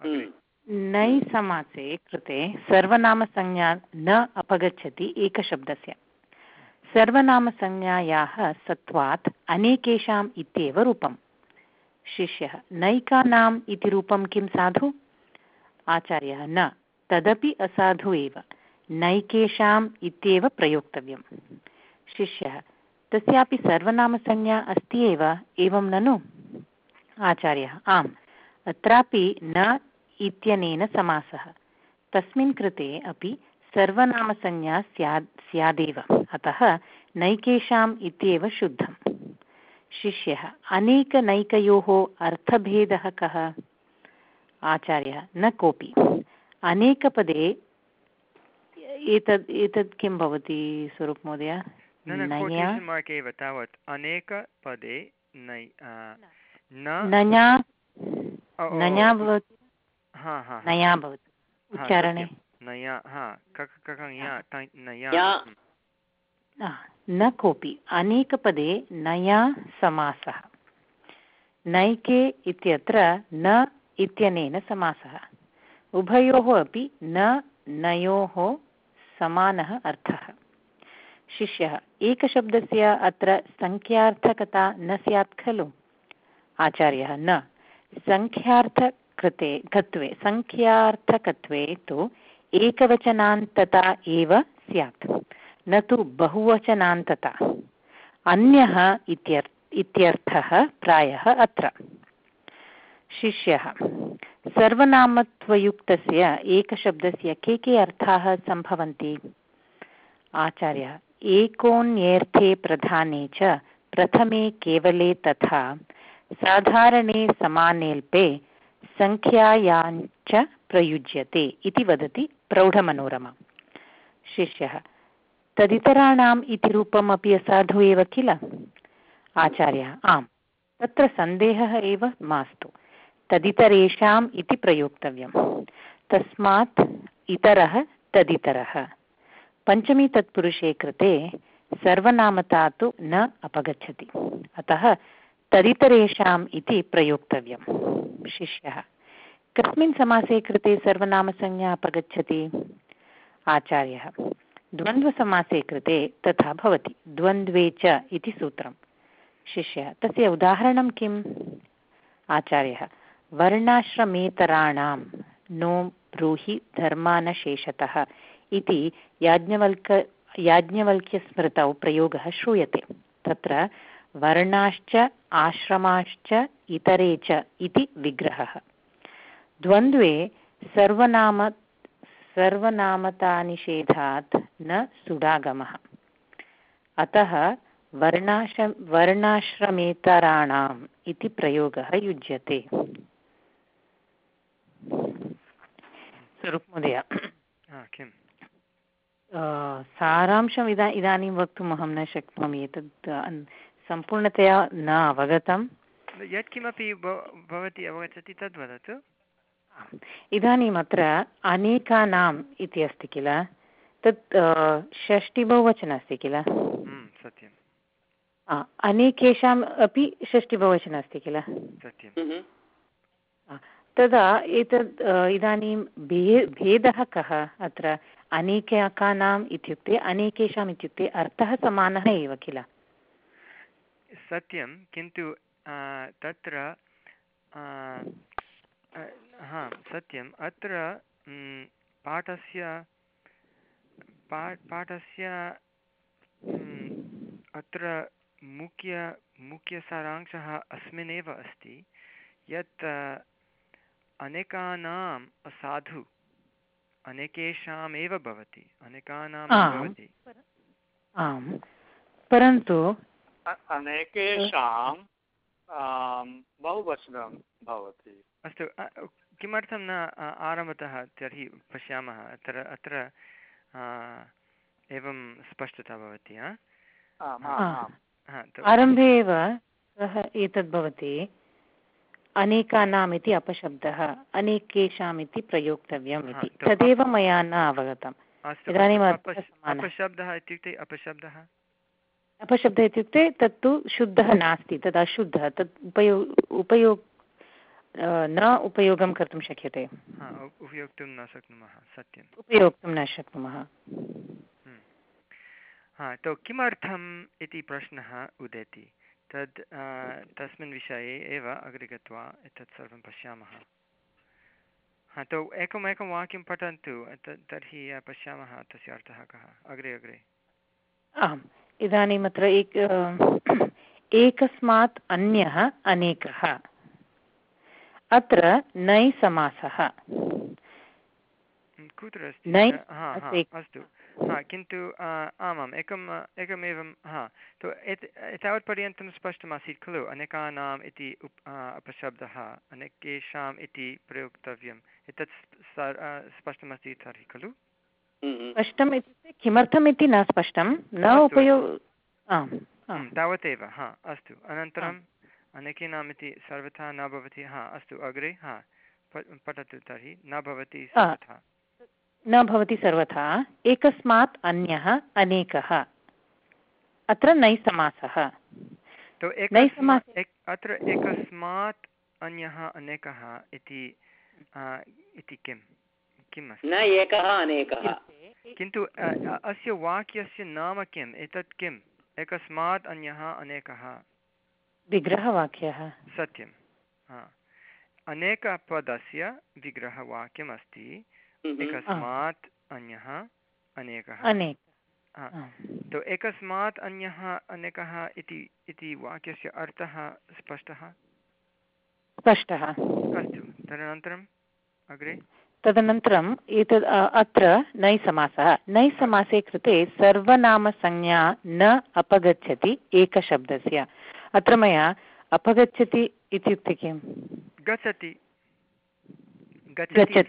हम्म, नै समासे कृते सर्वनामसंज्ञा न अपगच्छति एकशब्दस्य। सर्वनामसंज्ञायाः सत्वात् अनेकेषाम् इत्येव रूपम्। शिष्यः नैकानाम् इति रूपं किं साधु? आचार्यः न, तदपि असाधु एव, नैकेषाम् इत्येव प्रयोक्तव्यं शिष्यः, तस्यापि सर्वनामसंज्ञा अस्ति एव? एवं ननु? आचार्यः, आम्। अत्रापि न इत्यनेन समासः। तस्मिन् कृते अपि सर्वनामसंज्ञा स्याद्, स्यादेव। अतः नैकेषाम् इत्येव शुद्धम्। शिष्यः, अनेकनैकयोः अर्थभेदः कः? आचार्यः न कोऽपि। अनेकपदे एतद् एतत् किं भवति स्वरूपमहोदय एव तावत्। अनेकपदे नया भवति। हा हा हा, भवति। उच्चारणे। हा। हम्म। न कोऽपि। अनेकपदे नया समासः। नैके इत्यत्र न इत्यनेन समासः। उभयोः अपि न, नयोः समानः अर्थः। शिष्यः, एकशब्दस्य अत्र सङ्ख्यार्थकता न स्यात् खलु? आचार्यः, न। सङ्ख्यार्थकृते कत्वे सङ्ख्यार्थकत्वे तु एकवचनान्तता एव स्यात्। न तु बहुवचनान्तता। अन्यः इत्यर्थः प्रायः अत्र। शिष्यः। सर्वनामत्वयुक्तस्य एकशब्दस्य के के अर्थाः सम्भवन्ति? आचार्यः, एकोन्यर्थे प्रधाने च प्रथमे केवले तथा, साधारणे समानेल्पे सङ्ख्यायाञ्च प्रयुज्यते इति वदति प्रौढमनोरमा। शिष्यः, तदितराणाम् इति रूपमपि असाधु एव किल? आचार्यः, आम्, तत्र सन्देहः एव मास्तु। तदितरेषाम् इति प्रयोक्तव्यं तस्मात् इतरः तदितरः। पञ्चमी तत्पुरुषे कृते सर्वनामता तु न अपगच्छति। अतः तदितरेषाम् इति प्रयोक्तव्यं शिष्यः, कस्मिन् समासे कृते सर्वनामसंज्ञा अपगच्छति? आचार्यः, द्वन्द्वसमासे कृते तथा भवति। द्वन्द्वे च इति सूत्रं शिष्यः, तस्य उदाहरणं किम्? आचार्यः वर्णाश्रमेतराणां नो ब्रूहि धर्मानशेषतः इति याज्ञवल्क, याज्ञवल्क्यस्मृतौ प्रयोगः श्रूयते। तत्र वर्णाश्च, आश्रमाश्च, इतरे च इति विग्रहः। द्वन्द्वे सर्वनाम, सर्वनामतानिषेधात् न सुडागमः। अतः वर्णाश्र वर्णाश्रमेतराणाम् इति प्रयोगः युज्यते। हा, किम्? अ, सारांशम् इदा इदानीं वक्तुम् अहं न शक्नोमि। एतत् सम्पूर्णतया न अवगतं यत्किमपि भवती अवगच्छति तद् वदतु। इदानीम् अत्र अनेकानाम् इति अस्ति किल? तत् षष्टिबहुवचन अस्ति किल? हम्म, सत्यं अ, अनेकेषाम् अपि षष्टिबहुवचन अस्ति किल? सत्यं हम्म, तदा एतद् इदानीं भे, भेदः कः अत्र? अनेकानाम् इत्युक्ते, अनेकेषाम् इत्युक्ते अर्थः समानः एव किल? सत्यं, किन्तु तत्र हा, सत्यम्, अत्र पाठस्य, पा, पाठस्य अत्र मुख्य, मुख्यसारांशः अस्मिन्नेव अस्ति, यत् अनेकानाम् असाधु अनेकेषामेव भवति अनेकानां भवति। आम्। परन्तु अनेकेषां बहुवचनं भवति। अस्तु किमर्थं न आरम्भतः तर्हि पश्यामः अत्र अत्र एवं स्पष्टता भवति आरम्भे एव सः एतद् भवति अनेकानाम् इति अपशब्दः अनेकेषाम् इति प्रयोक्तव्यम् इति। तदेव मया न अवगतम्। इदानीम् अपशब्दः इत्युक्ते अपशब्दः? अपशब्दः इत्युक्ते तत्तु शुद्धः नास्ति तद् अशुद्धः तत् उपयो उपयोग न उपयोगं कर्तुं शक्यते। उपयोक्तुं न शक्नुमः सत्यम्। उपयोक्तुं न शक्नुमः। हम्म। तो किमर्थम् इति प्रश्नः उदेति? तद् तस्मिन् विषये एव अग्रे गत्वा एतत् सर्वं पश्यामः। हा तो एकम् एकं वाक्यं पठन्तु तर्हि पश्यामः तस्य अर्थः कः। अग्रे अग्रे। आम् इदानीम् अत्र एक एकस्मात् अन्यः अनेकः। अत्र नै समासः। कुत्र अस्ति? अस्तु। हा किन्तु आमाम् एकम् एकमेवं हा तु एतावत्पर्यन्तं स्पष्टमासीत् खलु अनेकानाम् इति उप अपशब्दः अनेकेषाम् इति प्रयोक्तव्यम् एतत् स्पष्टमस्ति तर्हि खलु? स्पष्टम् इत्युक्ते किमर्थम् इति न स्पष्टं न उपयोग तावदेव हा अस्तु। अनन्तरम् अनेकेनाम् इति सर्वथा न भवति हा अस्तु अग्रे हा पठतु तर्हि न भवति सर्वथा। न भवति सर्वथा एकस्मात् अन्यः अनेकः। अत्र नैसमासः। अत्र एकस्मात् अन्यः अनेकः इति इति किं किम् अस्ति? न एकः अनेकः। किन्तु अस्य वाक्यस्य नाम किम्? एतत् किम्? एकस्मात् अन्यः अनेकः। विग्रहवाक्यः। सत्यं अनेकपदस्य विग्रहवाक्यमस्ति। एकस्मात् अन्यः अनेकः। तो एकस्मात् अन्यः अनेकः इति इति वाक्यस्य अर्थः स्पष्टः? स्पष्टः। अस्तु तदनन्तरम् अग्रे। तदनन्तरम् एतद् अत्र नैसमासः। नैसमासे कृते सर्वनामसंज्ञा न अपगच्छति एकशब्दस्य। अत्र मया अपगच्छति इत्युक्ते किम्? गच्छति। गच्छति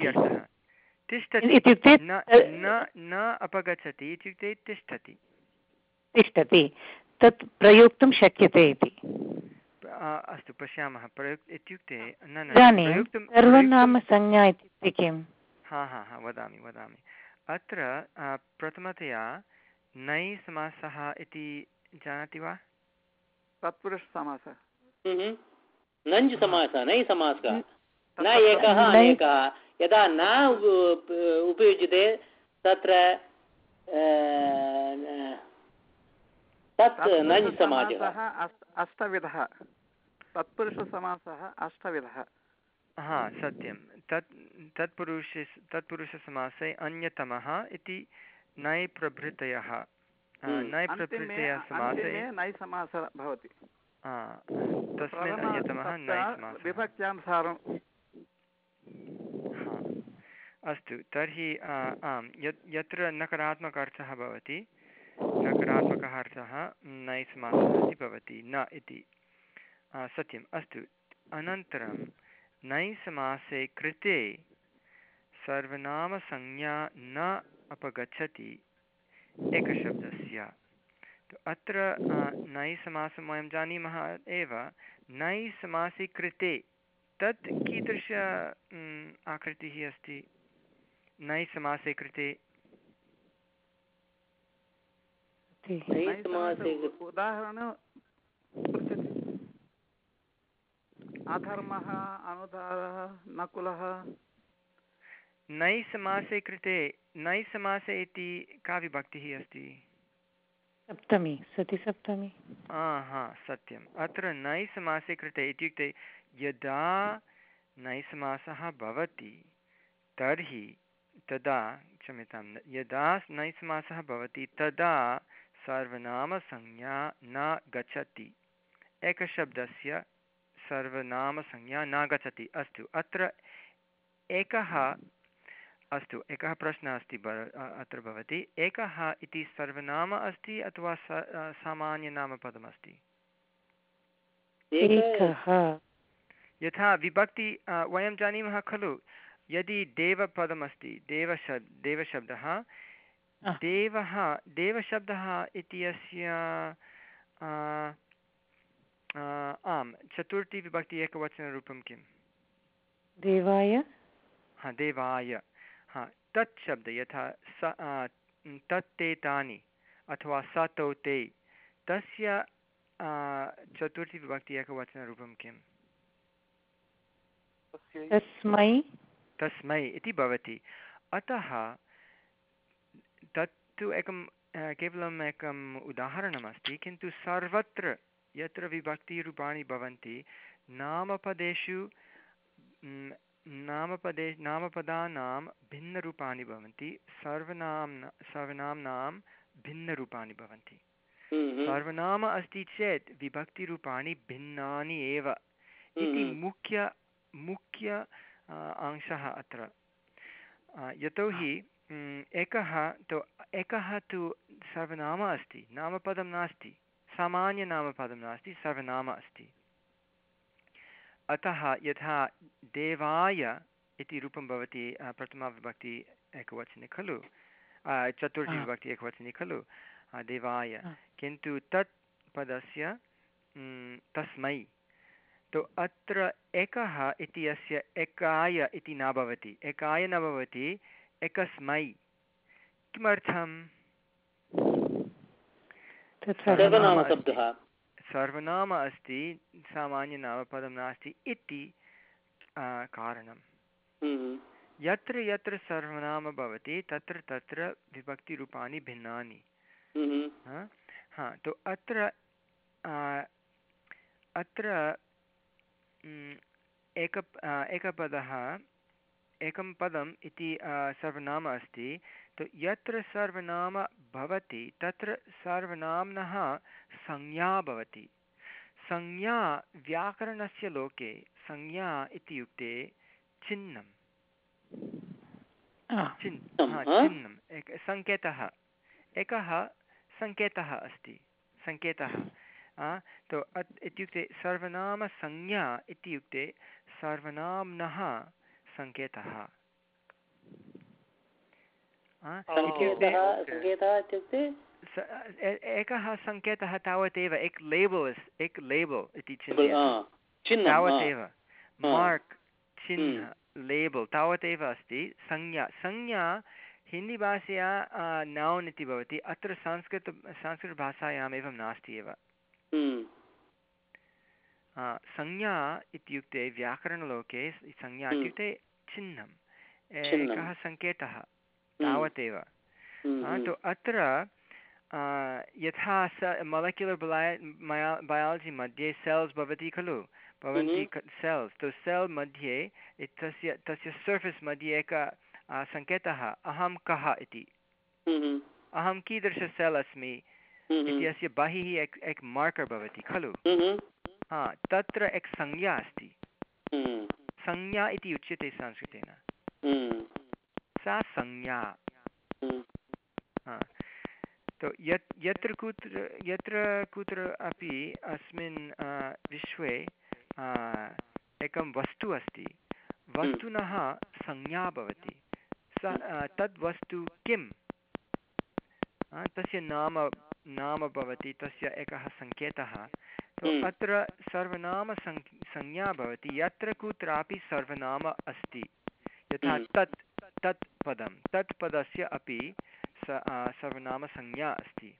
तिष्ठति इत्युक्ते न अपगच्छति इत्युक्ते तिष्ठति। तिष्ठति। तत् प्रयोक्तुं शक्यते इति। अस्तु पश्यामः। प्रयुक् इत्युक्ते न सर्वनामसंज्ञा इत्युक्ते किम्? हा हा हा वदामि वदामि। अत्र प्रथमतया नै समासः इति जानाति वा? तत्पुरुषसमासः। नञ् समासः नै समासः न एकः अनेकः। यदा न उपयुज्यते तत्र तत् नञ् समाजः। अष्टविधः। तत्पुरुषसमासः अष्टविधः। हा सत्यं। तत् तत्पुरुष तत्पुरुषसमासे अन्यतमः इति नै प्रभृतयः नै प्रभृतयः समासे नै समासः भवति। तस्मिन् अन्यतमः नै समासः विभक्त्यानुसारं अस्तु, तर्हि आम्, यत्, यत्र नकारात्मक अर्थः भवति नकारात्मकः अर्थः नैस्मासः इति भवति न इति। सत्यम्, अस्तु। अनन्तरं, नैसमासे कृते सर्वनामसंज्ञा न अपगच्छति एकशब्दस्य। अत्र नैसमासं वयं जानीमः एव, नैसमासे कृते तत् कीदृश आकृतिः अस्ति? नै समासे कृते। उदाहरण अधर्मः अनुदारः नकुलः। नै समासे कृते। नै समासे इति का विभक्तिः अस्ति? सप्तमी सति सप्तमी हा सत्यम्। अत्र नै समासे कृते इत्युक्ते यदा नै समासः भवति, तर्हि तदा, क्षम्यतां, यदा नै समासः भवति, तदा सर्वनामसंज्ञा न गच्छति। एकशब्दस्य सर्वनामसंज्ञा न गच्छति। अस्तु, अत्र एकः अस्तु एकः प्रश्नः अस्ति अत्र भवति। एकः इति सर्वनाम अस्ति अथवा सामान्यनामपदमस्ति? यथा विभक्ति वयं जानीमः खलु यदि देवपदमस्ति देवशब् देवशब्दः देवः देवशब्दः इत्यस्य आम् चतुर्थी विभक्ति एकवचनरूपं किं देवाय? हा देवाय। हा तत् शब्द यथा स तत् ते तानि अथवा स तौ ते तस्य चतुर्थीविभक्ति एकवचनरूपं किम्? तस्मै। तस्मै इति भवति। अतः तत्तु एकं केवलम् एकम् उदाहरणमस्ति किन्तु सर्वत्र यत्र विभक्तिरूपाणि भवन्ति नामपदेषु नामपदे नामपदानां भिन्नरूपाणि भवन्ति सर्वनाम्ना सर्वनाम्नां भिन्नरूपाणि भवन्ति हम्म। सर्वनाम अस्ति चेत् विभक्तिरूपाणि भिन्नानि एव इति हम्म। मुख्य मुख्य अंशः अत्र यतोहि एकः तु एकः तु सर्वनाम अस्ति नामपदं नास्ति सामान्यनामपदं नास्ति सर्वनाम अस्ति अतः यथा देवाय इति रूपं भवति प्रथमाविभक्ति एकवचने खलु? चतुर्थी विभक्ति एकवचने खलु? देवाय। किन्तु तत् पदस्य तस्मै। तु अत्र एकः इति अस्य एकाय इति न भवति। एकाय न भवति एकस्मै। किमर्थं सर्वनाम अस्ति सामान्यनामपदं नास्ति इति कारणं हम्म। यत्र यत्र सर्वनाम भवति तत्र तत्र विभक्तिरूपाणि भिन्नानि हम्म। हा तु अत्र अत्र एक एकपदः एकं पदम् इति सर्वनाम अस्ति तु यत्र सर्वनाम भवति तत्र सर्वनाम्नः संज्ञा भवति। संज्ञा व्याकरणस्य लोके संज्ञा इत्युक्ते चिह्नं चिन् चिह्नम् एक सङ्केतः एकः सङ्केतः अस्ति। सङ्केतः तु इत्युक्ते सर्वनामसंज्ञा इत्युक्ते सर्वनाम्नः सङ्केतः एकः सङ्केतः तावदेव एक लेबल् एक लेबल् इति तावदेव मार्क् चिह्न लेबल् तावदेव अस्ति। संज्ञा संज्ञा हिन्दीभाषया नौन् इति भवति। अत्र संस्कृत संस्कृतभाषायाम् एवं नास्ति एव। संज्ञा इत्युक्ते व्याकरणलोके संज्ञा इत्युक्ते चिह्नम्। एकः सङ्केतः तावदेव। तु अत्र यथा स मलक्युलर् मोलिक्युलर् बयालजि मध्ये सेल्स् भवति खलु? भवन्ति सेल्स् तु सेल् मध्ये तस्य तस्य सर्फेस् मध्ये एकः सङ्केतः अहं कः इति। अहं कीदृश सेल् अस्मि? इत्यस्य बहिः एक एक मार्कर् भवति खलु? हा तत्र एक संज्ञा अस्ति। संज्ञा इति उच्यते संस्कृतेन। सा संज्ञा तो यत् यत्र कुत्र यत्र कुत्र अपि अस्मिन् विश्वे एकं वस्तु अस्ति वस्तुनः संज्ञा भवति। स तद् वस्तु किं? तस्य नाम नाम भवति तस्य एकः सङ्केतः। तो अत्र सर्वनाम संज्ञा भवति यत्र कुत्रापि सर्वनाम अस्ति यथा तत् तत् पदं। तत् पदस्य अपि स सर्वनामसंज्ञा अस्ति।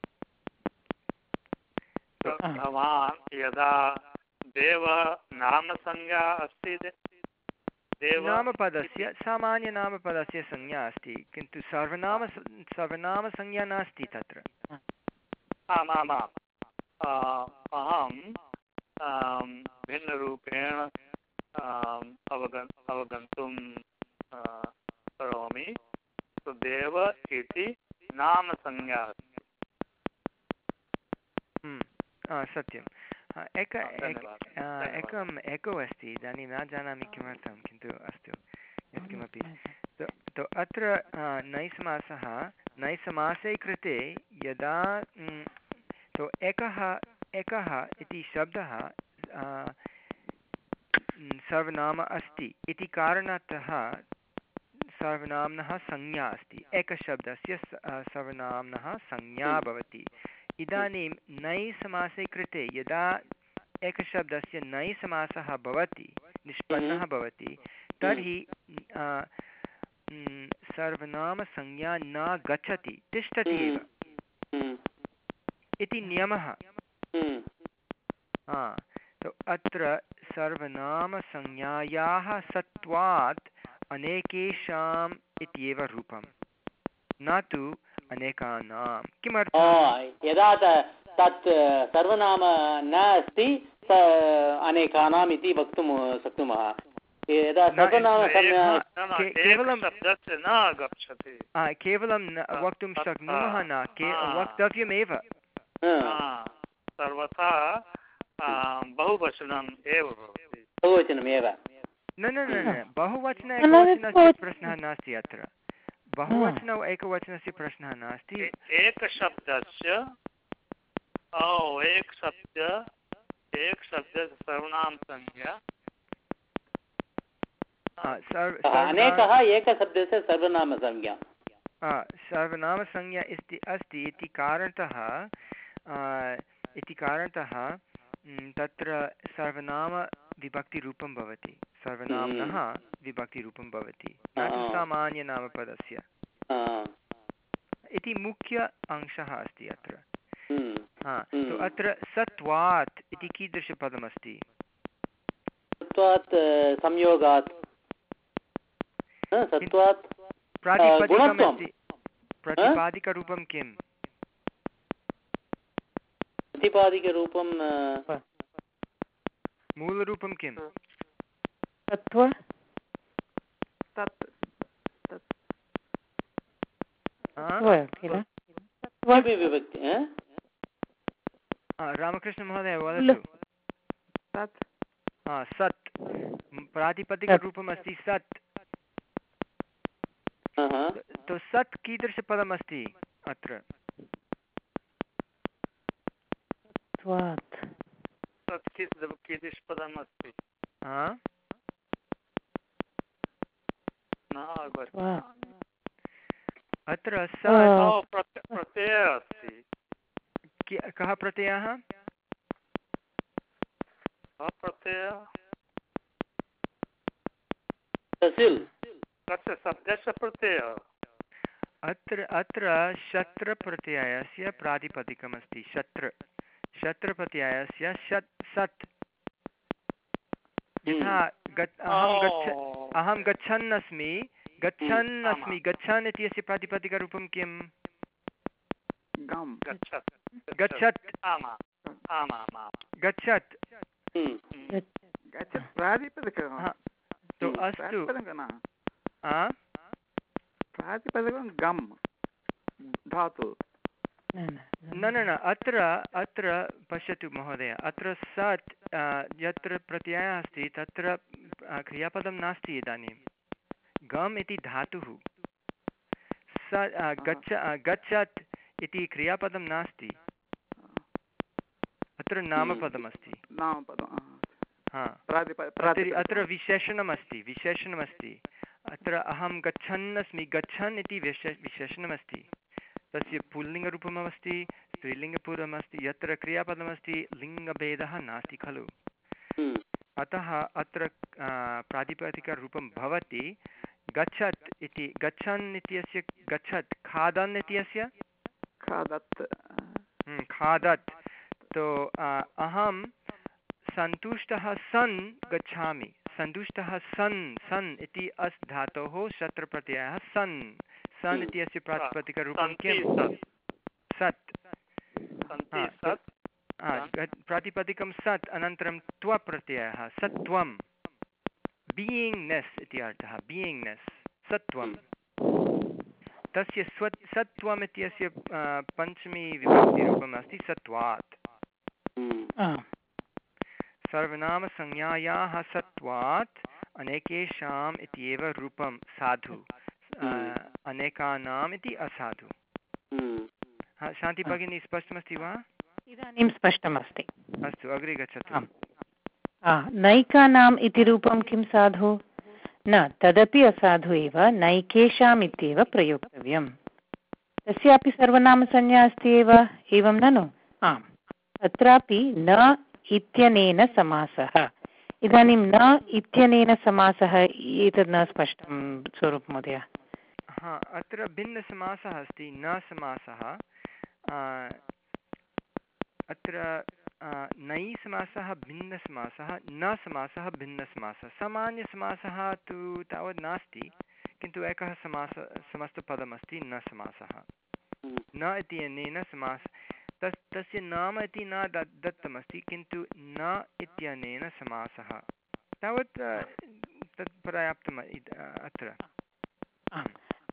भवान् यदा देव नामसंज्ञा अस्ति नामपदस्य सामान्यनामपदस्य संज्ञा अस्ति किन्तु सर्वनाम सर्वनामसंज्ञा नास्ति तत्र। आमामाम् अहं भिन्नरूपेण अवगन् अवगन्तुं करोमि देव इति नामसंज्ञा हम्म, सत्यम् एक एकम् एको अस्ति इदानीं न जानामि किमर्थं किन्तु अस्तु यत्किमपि। तो अत्र नैसमासः नैसमासे कृते यदा तो एकः एकः इति शब्दः सर्वनाम अस्ति इति कारणतः सर्वनाम्नः संज्ञा अस्ति। एकशब्दस्य सर्वनाम्नः संज्ञा भवति। इदानीं नै समासे कृते यदा एकशब्दस्य नै समासः भवति निष्पन्नः हम्म। भवति तर्हि सर्वनामसंज्ञा न गच्छति तिष्ठति एव। हम्म। इति नियमः। तो अत्र सर्वनामसंज्ञायाः सत्वात् अनेकेषाम् इत्येव रूपं न तु अनेकानां। किमर्थं यदा तत् सर्वनाम न अस्ति अनेकानाम् इति वक्तुं शक्नुमः। यदा सर्वनाम केवलं केवलं वक्तुं शक्नुमः न वक्तव्यमेव। सर्वथा बहुवचनम् एव बहुवचनमेव। न न न बहुवचन एकवचनस्य प्रश्नः नास्ति अत्र। बहुवचन एकवचनस्य प्रश्नः नास्ति। एकशब्दस्य ओ एक शब्द एक शब्द सर्वनाम संज्ञा अनेकः एकशब्दस्य सर्वनामसंज्ञा। सर्वनामसंज्ञा इति अस्ति इति कारणतः इति कारणतः तत्र सर्वनाम विभक्तिरूपं भवति। सर्वनाम्नः हम्म। विभक्तिरूपं भवति। न तु सामान्यनामपदस्य। इति मुख्य अंशः अस्ति अत्र। हम्म। हा हम्म। अत्र सत्वात् इति कीदृशपदमस्ति? सत्वात् संयोगात्। सत्वात् प्रातिपदिकमस्ति। प्रतिपादिकरूपं किम्? प्रतिपादिकरूपं मूलरूपं किं तत्त्व? रामकृष्णमहोदय वदतु। सत्। प्रातिपदिकरूपम् अस्ति सत्। तो सत् कीदृशपदमस्ति अत्र? कीदृशपदम् अस्ति अत्र प्रत्ययः अस्ति कः प्रत्ययः अत्र अत्र शत्रप्रत्ययस्य प्रातिपदिकमस्ति। शत्र शत्रप्रत्ययस्य षट् सत्। यथा अहं गच्छ अहं गच्छन् अस्मि गच्छन् अस्मि गच्छन् इत्यस्य प्रातिपदिकरूपं किम्? गच्छत्। गच्छत्। तो अस्तु। प्रातिपदिकं गम्। धातु। न न न अत्र अत्र पश्यतु महोदय अत्र सत् यत्र प्रत्ययः अस्ति तत्र क्रियापदं नास्ति इदानीं। गम् इति धातुः। स गच्छ गच्छत् इति क्रियापदं नास्ति। अत्र नामपदमस्ति। अत्र विशेषणमस्ति विशेषणमस्ति। अत्र अहं गच्छन् अस्मि गच्छन् इति विशे विशेषणमस्ति। तस्य पुल्लिङ्गरूपमस्ति स्त्रीलिङ्गपूर्वमस्ति यत्र क्रियापदमस्ति लिङ्गभेदः नास्ति खलु। हम्म। अतः अत्र प्रातिपदिकरूपं भवति गच्छत् इति गच्छन् इत्यस्य गच्छत् खादन् इत्यस्य? खादत्। हम्म, खादत्। तो अहं सन्तुष्टः सन् गच्छामि। सन्तुष्टः सन् सन् इति अस् धातोः शत्रप्रत्ययः सन्। सन् इत्यस्य प्रातिपदिकरूपं किं सत्। प्रातिपदिकं सत् अनन्तरं त्वप्रत्ययः सत्त्वं। बीयिङ्ग्नेस् इति अर्थः बीयिङ्ग्नेस् सत्त्वं। तस्य स्व सत्त्वम् इत्यस्य पञ्चमी विभक्तिरूपम् अस्ति सत्त्वात्। सर्वनामसंज्ञायाः सत्त्वात् अनेकेषाम् इत्येव रूपं साधु। अनेकानाम् इति असाधु। शान्तिभगिनी स्पष्टमस्ति वा? इदानीं स्पष्टमस्ति। अस्तु अग्रे गच्छतु। नैकानाम् इति रूपं किं साधु? न तदपि असाधु एव नैकेषाम् इत्येव प्रयोक्तव्यं तस्यापि सर्वनामसंज्ञा अस्ति एव? एवं ननु? आम्। अत्रापि न इत्यनेन समासः। इदानीं न इत्यनेन समासः एतत् न स्पष्टं स्वरूपमहोदय हा अत्र भिन्नसमासः अस्ति, न समासः। अत्र नै समासः भिन्नसमासः, न समासः, भिन्नसमासः। सामान्यसमासः तु तावत् नास्ति, किन्तु एकः समास, समस्तपदमस्ति, न समासः। न इति अनेन समास, तस्, तस्य नाम इति न दत्तमस्ति, किन्तु न इत्यनेन समासः। तावत्, तत् पर्याप्तम् अत्र।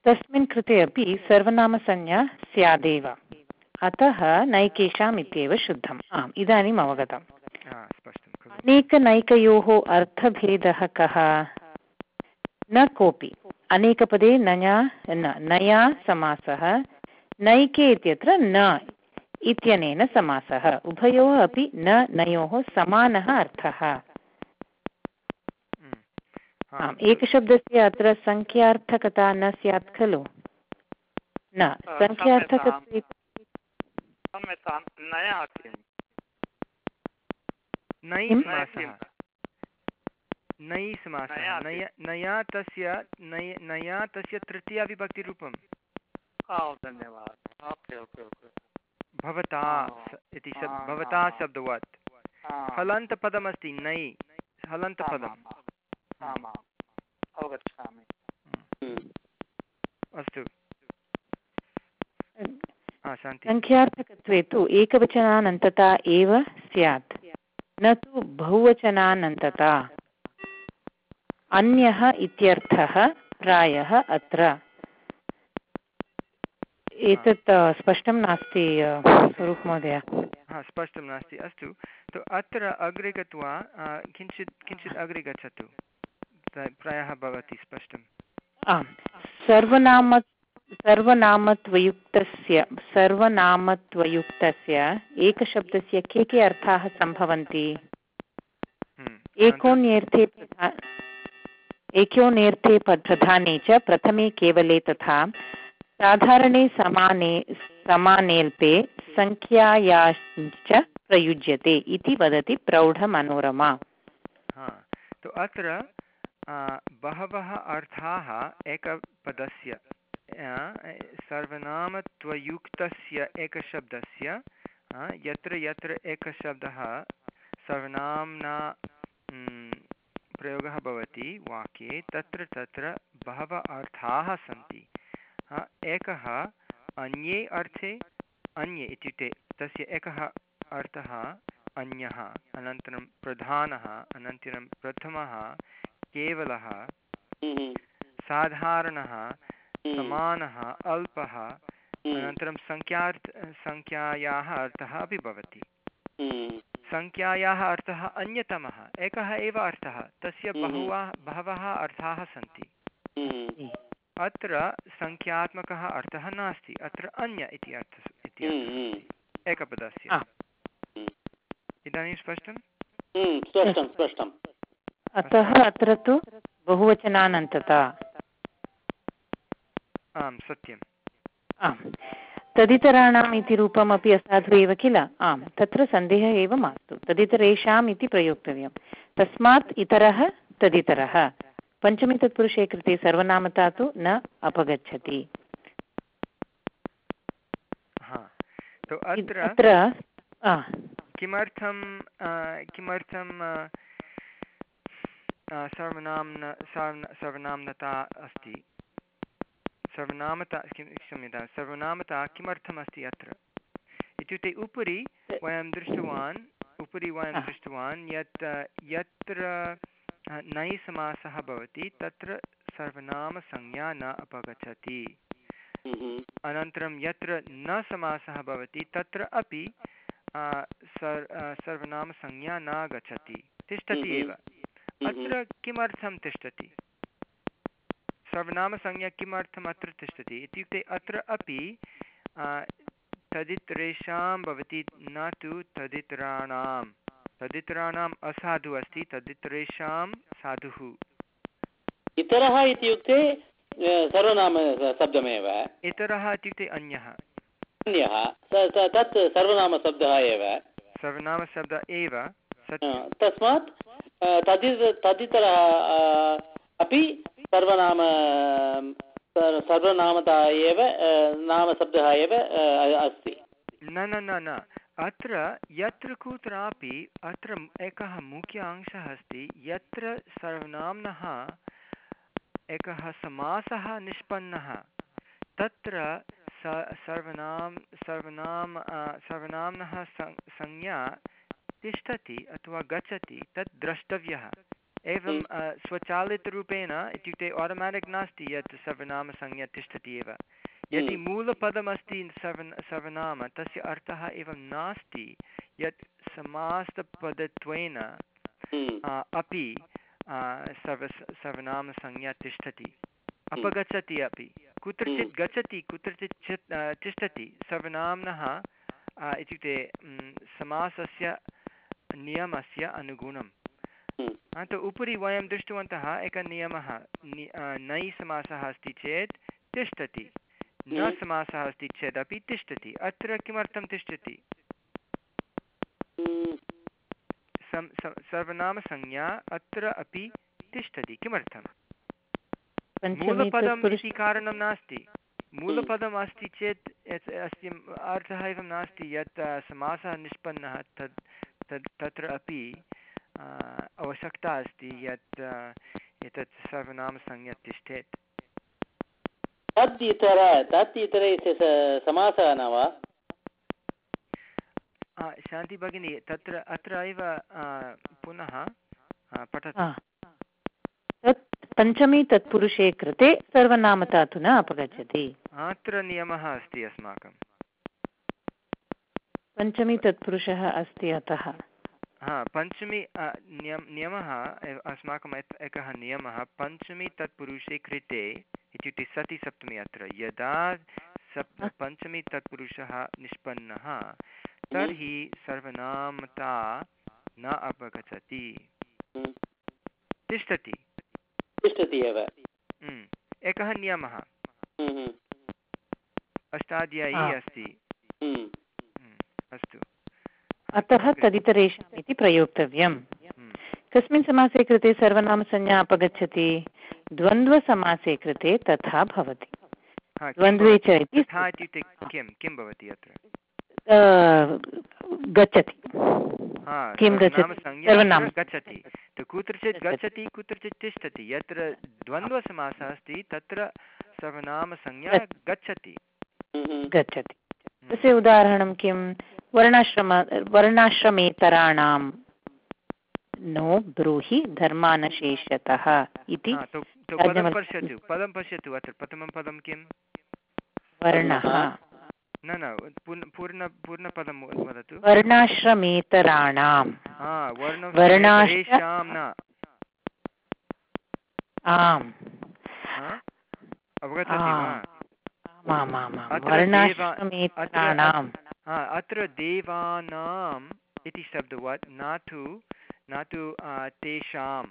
तस्मिन् कृते अपि सर्वनामसंज्ञा स्यादेव। अतः नैकेषाम् इत्येव शुद्धम्। आम् इदानीम् अवगतम्। अनेकनैकयोः अर्थभेदः कः? न कोऽपि। अनेकपदे नया न नया समासः नैके इत्यत्र न इत्यनेन समासः। उभयोः अपि न नयोः समानः अर्थः। आम् एकशब्दस्य अत्र सङ्ख्यार्थकता न स्यात् खलु। न सङ्ख्यार्थकत्वे क्षम्यतां नया किम्? समासः नै समासः नय नया तस्य नया तस्य ओके ओके भवता इति शब् भवता शब्दवत्। हलन्तपदमस्ति नै। हलन्तपदम् अवगच्छामि। अस्तु। सङ्ख्यार्थकत्वे तु एकवचनानन्तता एव स्यात्। न तु बहुवचनानन्तता। अन्यः इत्यर्थः प्रायः अत्र। एतत् स्पष्टं नास्ति स्वरूपमहोदय हा स्पष्टं नास्ति। अस्तु। अत्र अग्रे गत्वा किञ्चित् किञ्चित् अग्रे गच्छतु। प्रायः भवति स्पष्टम्। आम्। सर्वनाम सर्वनामत्वयुक्तस्य सर्वनामत्वयुक्तस्य एकशब्दस्य के के अर्थाः सम्भवन्ति? हम्म, एकोन्यर्थे एकोन्यर्थे प्रधाने च प्रथमे केवले तथा साधारणे समाने समानेल्पे सङ्ख्यायाश्च प्रयुज्यते इति वदति प्रौढमनोरमा। तो अत्र बहवः अर्थाः एकपदस्य सर्वनामत्वयुक्तस्य एकशब्दस्य यत्र यत्र एकशब्दः सर्वनाम्ना प्रयोगः भवति वाक्ये, तत्र तत्र बहवः अर्थाः सन्ति। एकः अन्ये अर्थे, अन्ये इत्युक्ते तस्य एकः अर्थः अन्यः, अनन्तरं प्रधानः, अनन्तरं प्रथमः केवलः हम्म। साधारणः हम्म। समानः अल्पः हम्म। अनन्तरं सङ्ख्यार्थ सङ्ख्यायाः अर्थः अपि भवति। हम्म। सङ्ख्यायाः अर्थः अन्यतमः एकः एव अर्थः तस्य बहवः बहवः अर्थाः सन्ति। अत्र सङ्ख्यात्मकः अर्थः नास्ति अत्र अन्य इति अर्थः इति एकपदस्य। इदानीं स्पष्टं। अतः अत्र तु बहुवचनानन्तता। आं सत्यम्। आम्। तदितराणाम् इति रूपमपि असाधु एव किल? आम् तत्र सन्देहः एव मास्तु। तदितरेषाम् इति प्रयोक्तव्यं तस्मात् इतरः तदितरः। पञ्चमी तत्पुरुषे कृते सर्वनामता तु न अपगच्छति। अत्र किमर्थं किमर्थं सर्वनाम्न सर्व सर्वनाम्नता अस्ति। सर्वनामता किं क्षम्यतां सर्वनामता किमर्थमस्ति अत्र? इत्युक्ते उपरि वयं दृष्टवान् उपरि वयं। दृष्टवान् यत् यत्र नै समासः भवति तत्र सर्वनामसंज्ञा न अपगच्छति। अनन्तरं यत्र न समासः भवति तत्र अपि सर् सर्वनामसंज्ञा न गच्छति तिष्ठति। एव। अत्र किमर्थं तिष्ठति? सर्वनामसंज्ञा किमर्थम् अत्र तिष्ठति? इत्युक्ते अत्र अपि तदितरेषां भवति न तु तदितराणां। तदितराणाम् असाधु अस्ति तदितरेषां साधुः। इतरः इत्युक्ते सर्वनाम शब्दमेव। इतरः इत्युक्ते अन्यः। अन्यः तत् सर्वनामशब्दः एव। सर्वनामशब्द एव तस्मात् तदि तदितरः अपि सर्वनाम सर्वनामता एव नामशब्दः एव अस्ति। न न न न। अत्र यत्र कुत्रापि अत्र एकः मुख्य अंशः अस्ति। यत्र सर्वनाम्नः एकः समासः निष्पन्नः, तत्र स सर्वनाम सर्वनाम सर्वनाम्नः संज्ञा तिष्ठति अथवा गच्छति तत् द्रष्टव्यः। एवं स्वचालितरूपेण इत्युक्ते आटोमेटिक् नास्ति यत् सर्वनामसंज्ञा तिष्ठति एव। यदि हम्म। मूलपदमस्ति सर्व सर्वनाम तस्य अर्थः एवं नास्ति यत् समासपदत्वेन हम्म, अपि सर्व सर्वनामसंज्ञा तिष्ठति। अपगच्छति अपि। कुत्रचित् गच्छति कुत्रचित् चित् तिष्ठति। सर्वनाम्नः इत्युक्ते समासस्य नियमस्य अनुगुणं हम्म, अनन्तरम् उपरि वयं दृष्टवन्तः एकः नियमः नि समासः अस्ति चेत् तिष्ठति। न हम्म। समासः अस्ति चेदपि तिष्ठति। अत्र किमर्थं तिष्ठति? हम्म, सर्वनामसंज्ञा अत्र अपि तिष्ठति। किमर्थं मूलपदम् इति कारणं नास्ति। मूलपदम् अस्ति चेत् अस्य अर्थः एवं नास्ति यत् समासः निष्पन्नः तत् तत् तत्र अपि आवश्यकता अस्ति यत् एतत् सर्वनामसंज्ञा तिष्ठेत्। तद् इतर तत् इतर इति समासः न वा? शान्ति भगिनी तत्र अत्र एव पुनः पठतु। तत् पञ्चमी तत्पुरुषे कृते सर्वनामता तु न अपगच्छति। अत्र नियमः अस्ति अस्माकं पञ्चमी तत्पुरुषः अस्ति अतः। हा पञ्चमी नियम नियमः अस्माकम् एकः नियमः पञ्चमी तत्पुरुषे कृते इत्युक्ते सति सप्तमी अत्र यदा सप् पञ्चमी तत्पुरुषः निष्पन्नः तर्हि सर्वनामता न अपगच्छति। हम्म, तिष्ठति। तिष्ठति एव। एकः नियमः। हम्म, हम्म, अष्टाध्यायी हा। अस्ति। हम्म, अस्तु। अतः तदितरेषाम् इति प्रयोक्तव्यम्। उम्, कस्मिन् समासे कृते सर्वनामसंज्ञा अपगच्छति। द्वन्द्वसमासे कृते तथा भवति। द्वन्द्वे च इति किं किं भवति अत्र? गच्छति। किं गच्छति? सर्वनाम। गच्छति। कुत्रचित् गच्छति। कुत्रचित् तिष्ठति। यत्र द्वन्द्वसमासः अस्ति तत्र सर्वनामसंज्ञा गच्छति हम्म, गच्छति। तस्य उदाहरणं किं वर्णाश्रम वर्णाश्रमेतराणां नो ब्रूहि धर्मानशेषतः इति पदं पश्यतु पदं पश्यतु अत्र प्रथमं पदं किं वर्णः। न न पूर्ण पूर्ण पूर्णपदं वदतु। वर्णाश्रमेतराणां वर्णाश्र- वर्णेषां न। आम्? वा? वर्णाश्रमेतराणां अत्र देवानाम् इति शब्दवत् न तु न तु तेषां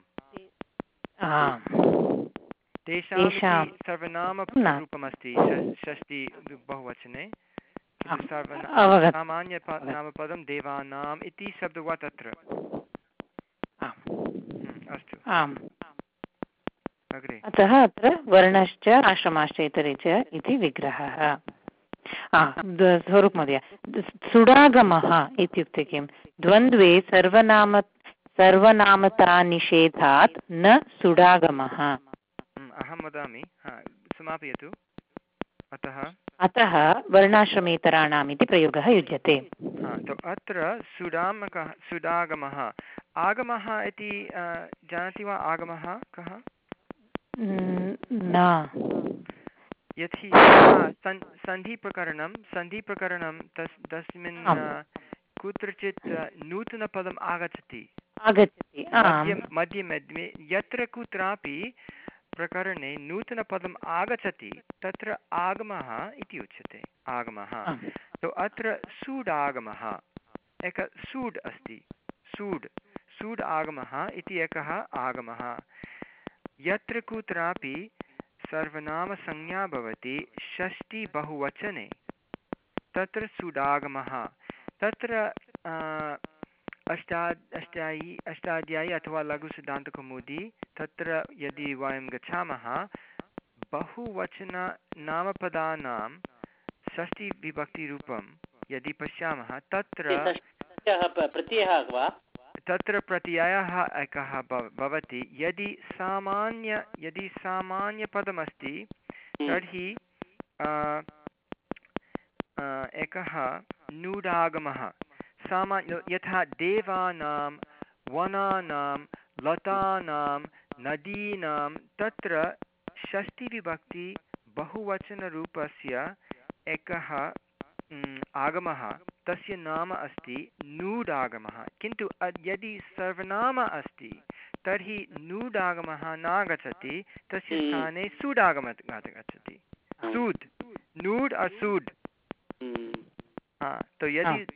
तेषां। सर्वनामरूपमस्ति षष्टि बहुवचने। किन्तु आम्, सर्वना अवगतम्। सामान्य प- नामपदं देवानाम् इति शब्दवत् अत्र। अस्तु। आम्। अग्रे। अतः अत्र वर्णश्च आश्रमाश्च इतरे च इति विग्रहः। द- स्वरूपमहोदय द- सुडागमः इत्युक्ते किं? द्वन्द्वे सर्वनाम सर्वनामतानिषेधात् न सुडागमः। अहं वदामि समापयतु। अतः अतः वर्णाश्रमेतराणाम् इति प्रयोगः युज्यते। तो अत्र सुडामकः सुडागमः आगमः इति जानाति वा आगमः कः? न। यदि सन्धिप्रकरणं सन्धिप्रकरणं तस् तस्मिन् कुत्रचित् नूतनपदम् आगच्छति। आगच्छति मध्ये मध्ये यत्र कुत्रापि प्रकरणे नूतनपदम् आगच्छति तत्र आगमः इति उच्यते आगमः। तु अत्र सूड् आगमः एक सूड् अस्ति सूड्। सूड् आगमः इति एकः आगमः। यत्र कुत्रापि सर्वनामसंज्ञा भवति षष्टिबहुवचने। तत्र सुडागमः। तत्र अष्टा अष्टायि, अष्टाध्यायी अथवा लघुसिद्धान्तकौमुदी तत्र यदि वयं गच्छामः बहुवचननामपदानां षष्टिविभक्तिरूपं यदि पश्यामः, तत्र प्रत्ययः वा? तत्र प्रत्ययः एकः भवति। यदि सामान्य यदि सामान्यपदमस्ति हम्म। तर्हि एकः नूडागमः सामान्य यथा देवानां वनानां लतानां नदीनां तत्र षष्टिविभक्ति बहुवचनरूपस्य एकः आगमः। तस्य नाम अस्ति नूडागमः। किन्तु यदि सर्वनाम अस्ति तर्हि नूडागमः नागच्छति तस्य हम्म। स्थाने सूडागमः गच्छति। सूड् नूड् असूड् तो यदि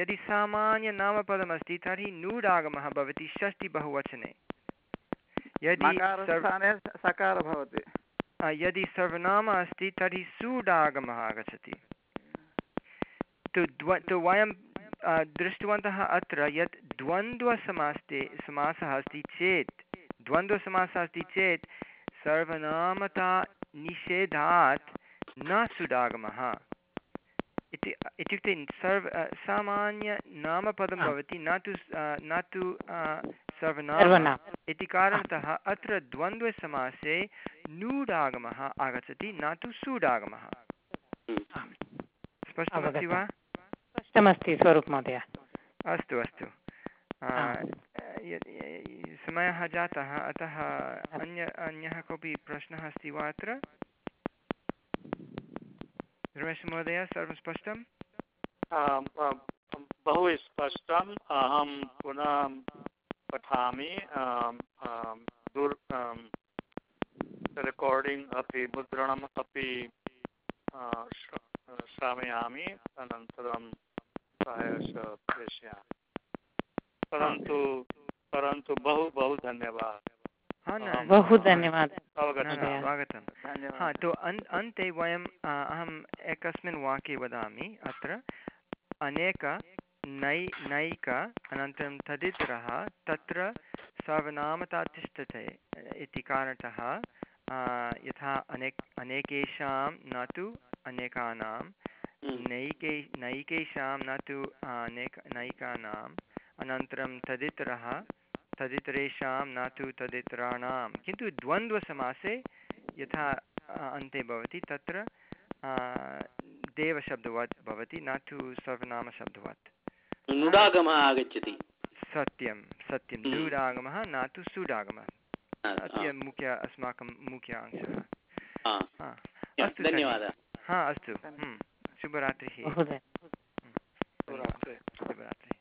यदि सामान्यनामपदमस्ति तर्हि नूडागमः भवति षष्टिबहुवचने यदि सकार भवति। यदि सर्वनाम अस्ति तर्हि सुडागमः आगच्छति। तु द्व तु वयं दृष्टवन्तः अत्र यत् द्वन्द्वसमासे समासः अस्ति चेत् द्वन्द्वसमासः अस्ति चेत् सर्वनामता निषेधात् न सुडागमः। इति इत्युक्ते सर्व सामान्यनामपदं भवति न तु न तु सर्वनाम। इति कारणतः अत्र द्वन्द्वसमासे नूडागमः आगच्छति न तु सूडागमः। स्पष्टमस्ति वा? स्पष्टमस्ति स्वरूप महोदय। अस्तु अस्तु। समयः जातः। अतः अन्य अन्यः कोऽपि प्रश्नः अस्ति वा अत्र? रमेशमहोदय सर्वं स्पष्टं बहु स्पष्टम्। अहं पुनः पठामि। रेकार्डिङ्ग् अपि मुद्रणम् अपि श्रावयामि। अनन्तरं प्रायशः प्रेषयामि परन्तु परन्तु बहु बहु धन्यवादः। बहु धन्यवादः। स्वागतं हा तु अन् अन्ते वयम् अहम् एकस्मिन् वाक्ये वदामि अत्र। अनेक नै नैक अनन्तरं तदितरः तत्र सर्वनामता तिष्ठते इति कारणतः यथा अनेक अनेकेषां न तु अनेकानां नैके नैकेषां न तु नैकानाम्। अनन्तरं तदितरः तदितरेषां न तु तदितराणां किन्तु द्वन्द्वसमासे यथा अन्ते भवति तत्र देवशब्दवत् भवति न तु सर्वनामशब्दवत् नुडागमः आगच्छति। सत्यं सत्यं। हम्म। नुडागमः न तु सुडागमः। अस्य मुख्य अस्माकं मुख्य अंशः। अस्तु धन्यवादः। हा अस्तु। हम्म। शुभरात्रिः शुभरात्रिः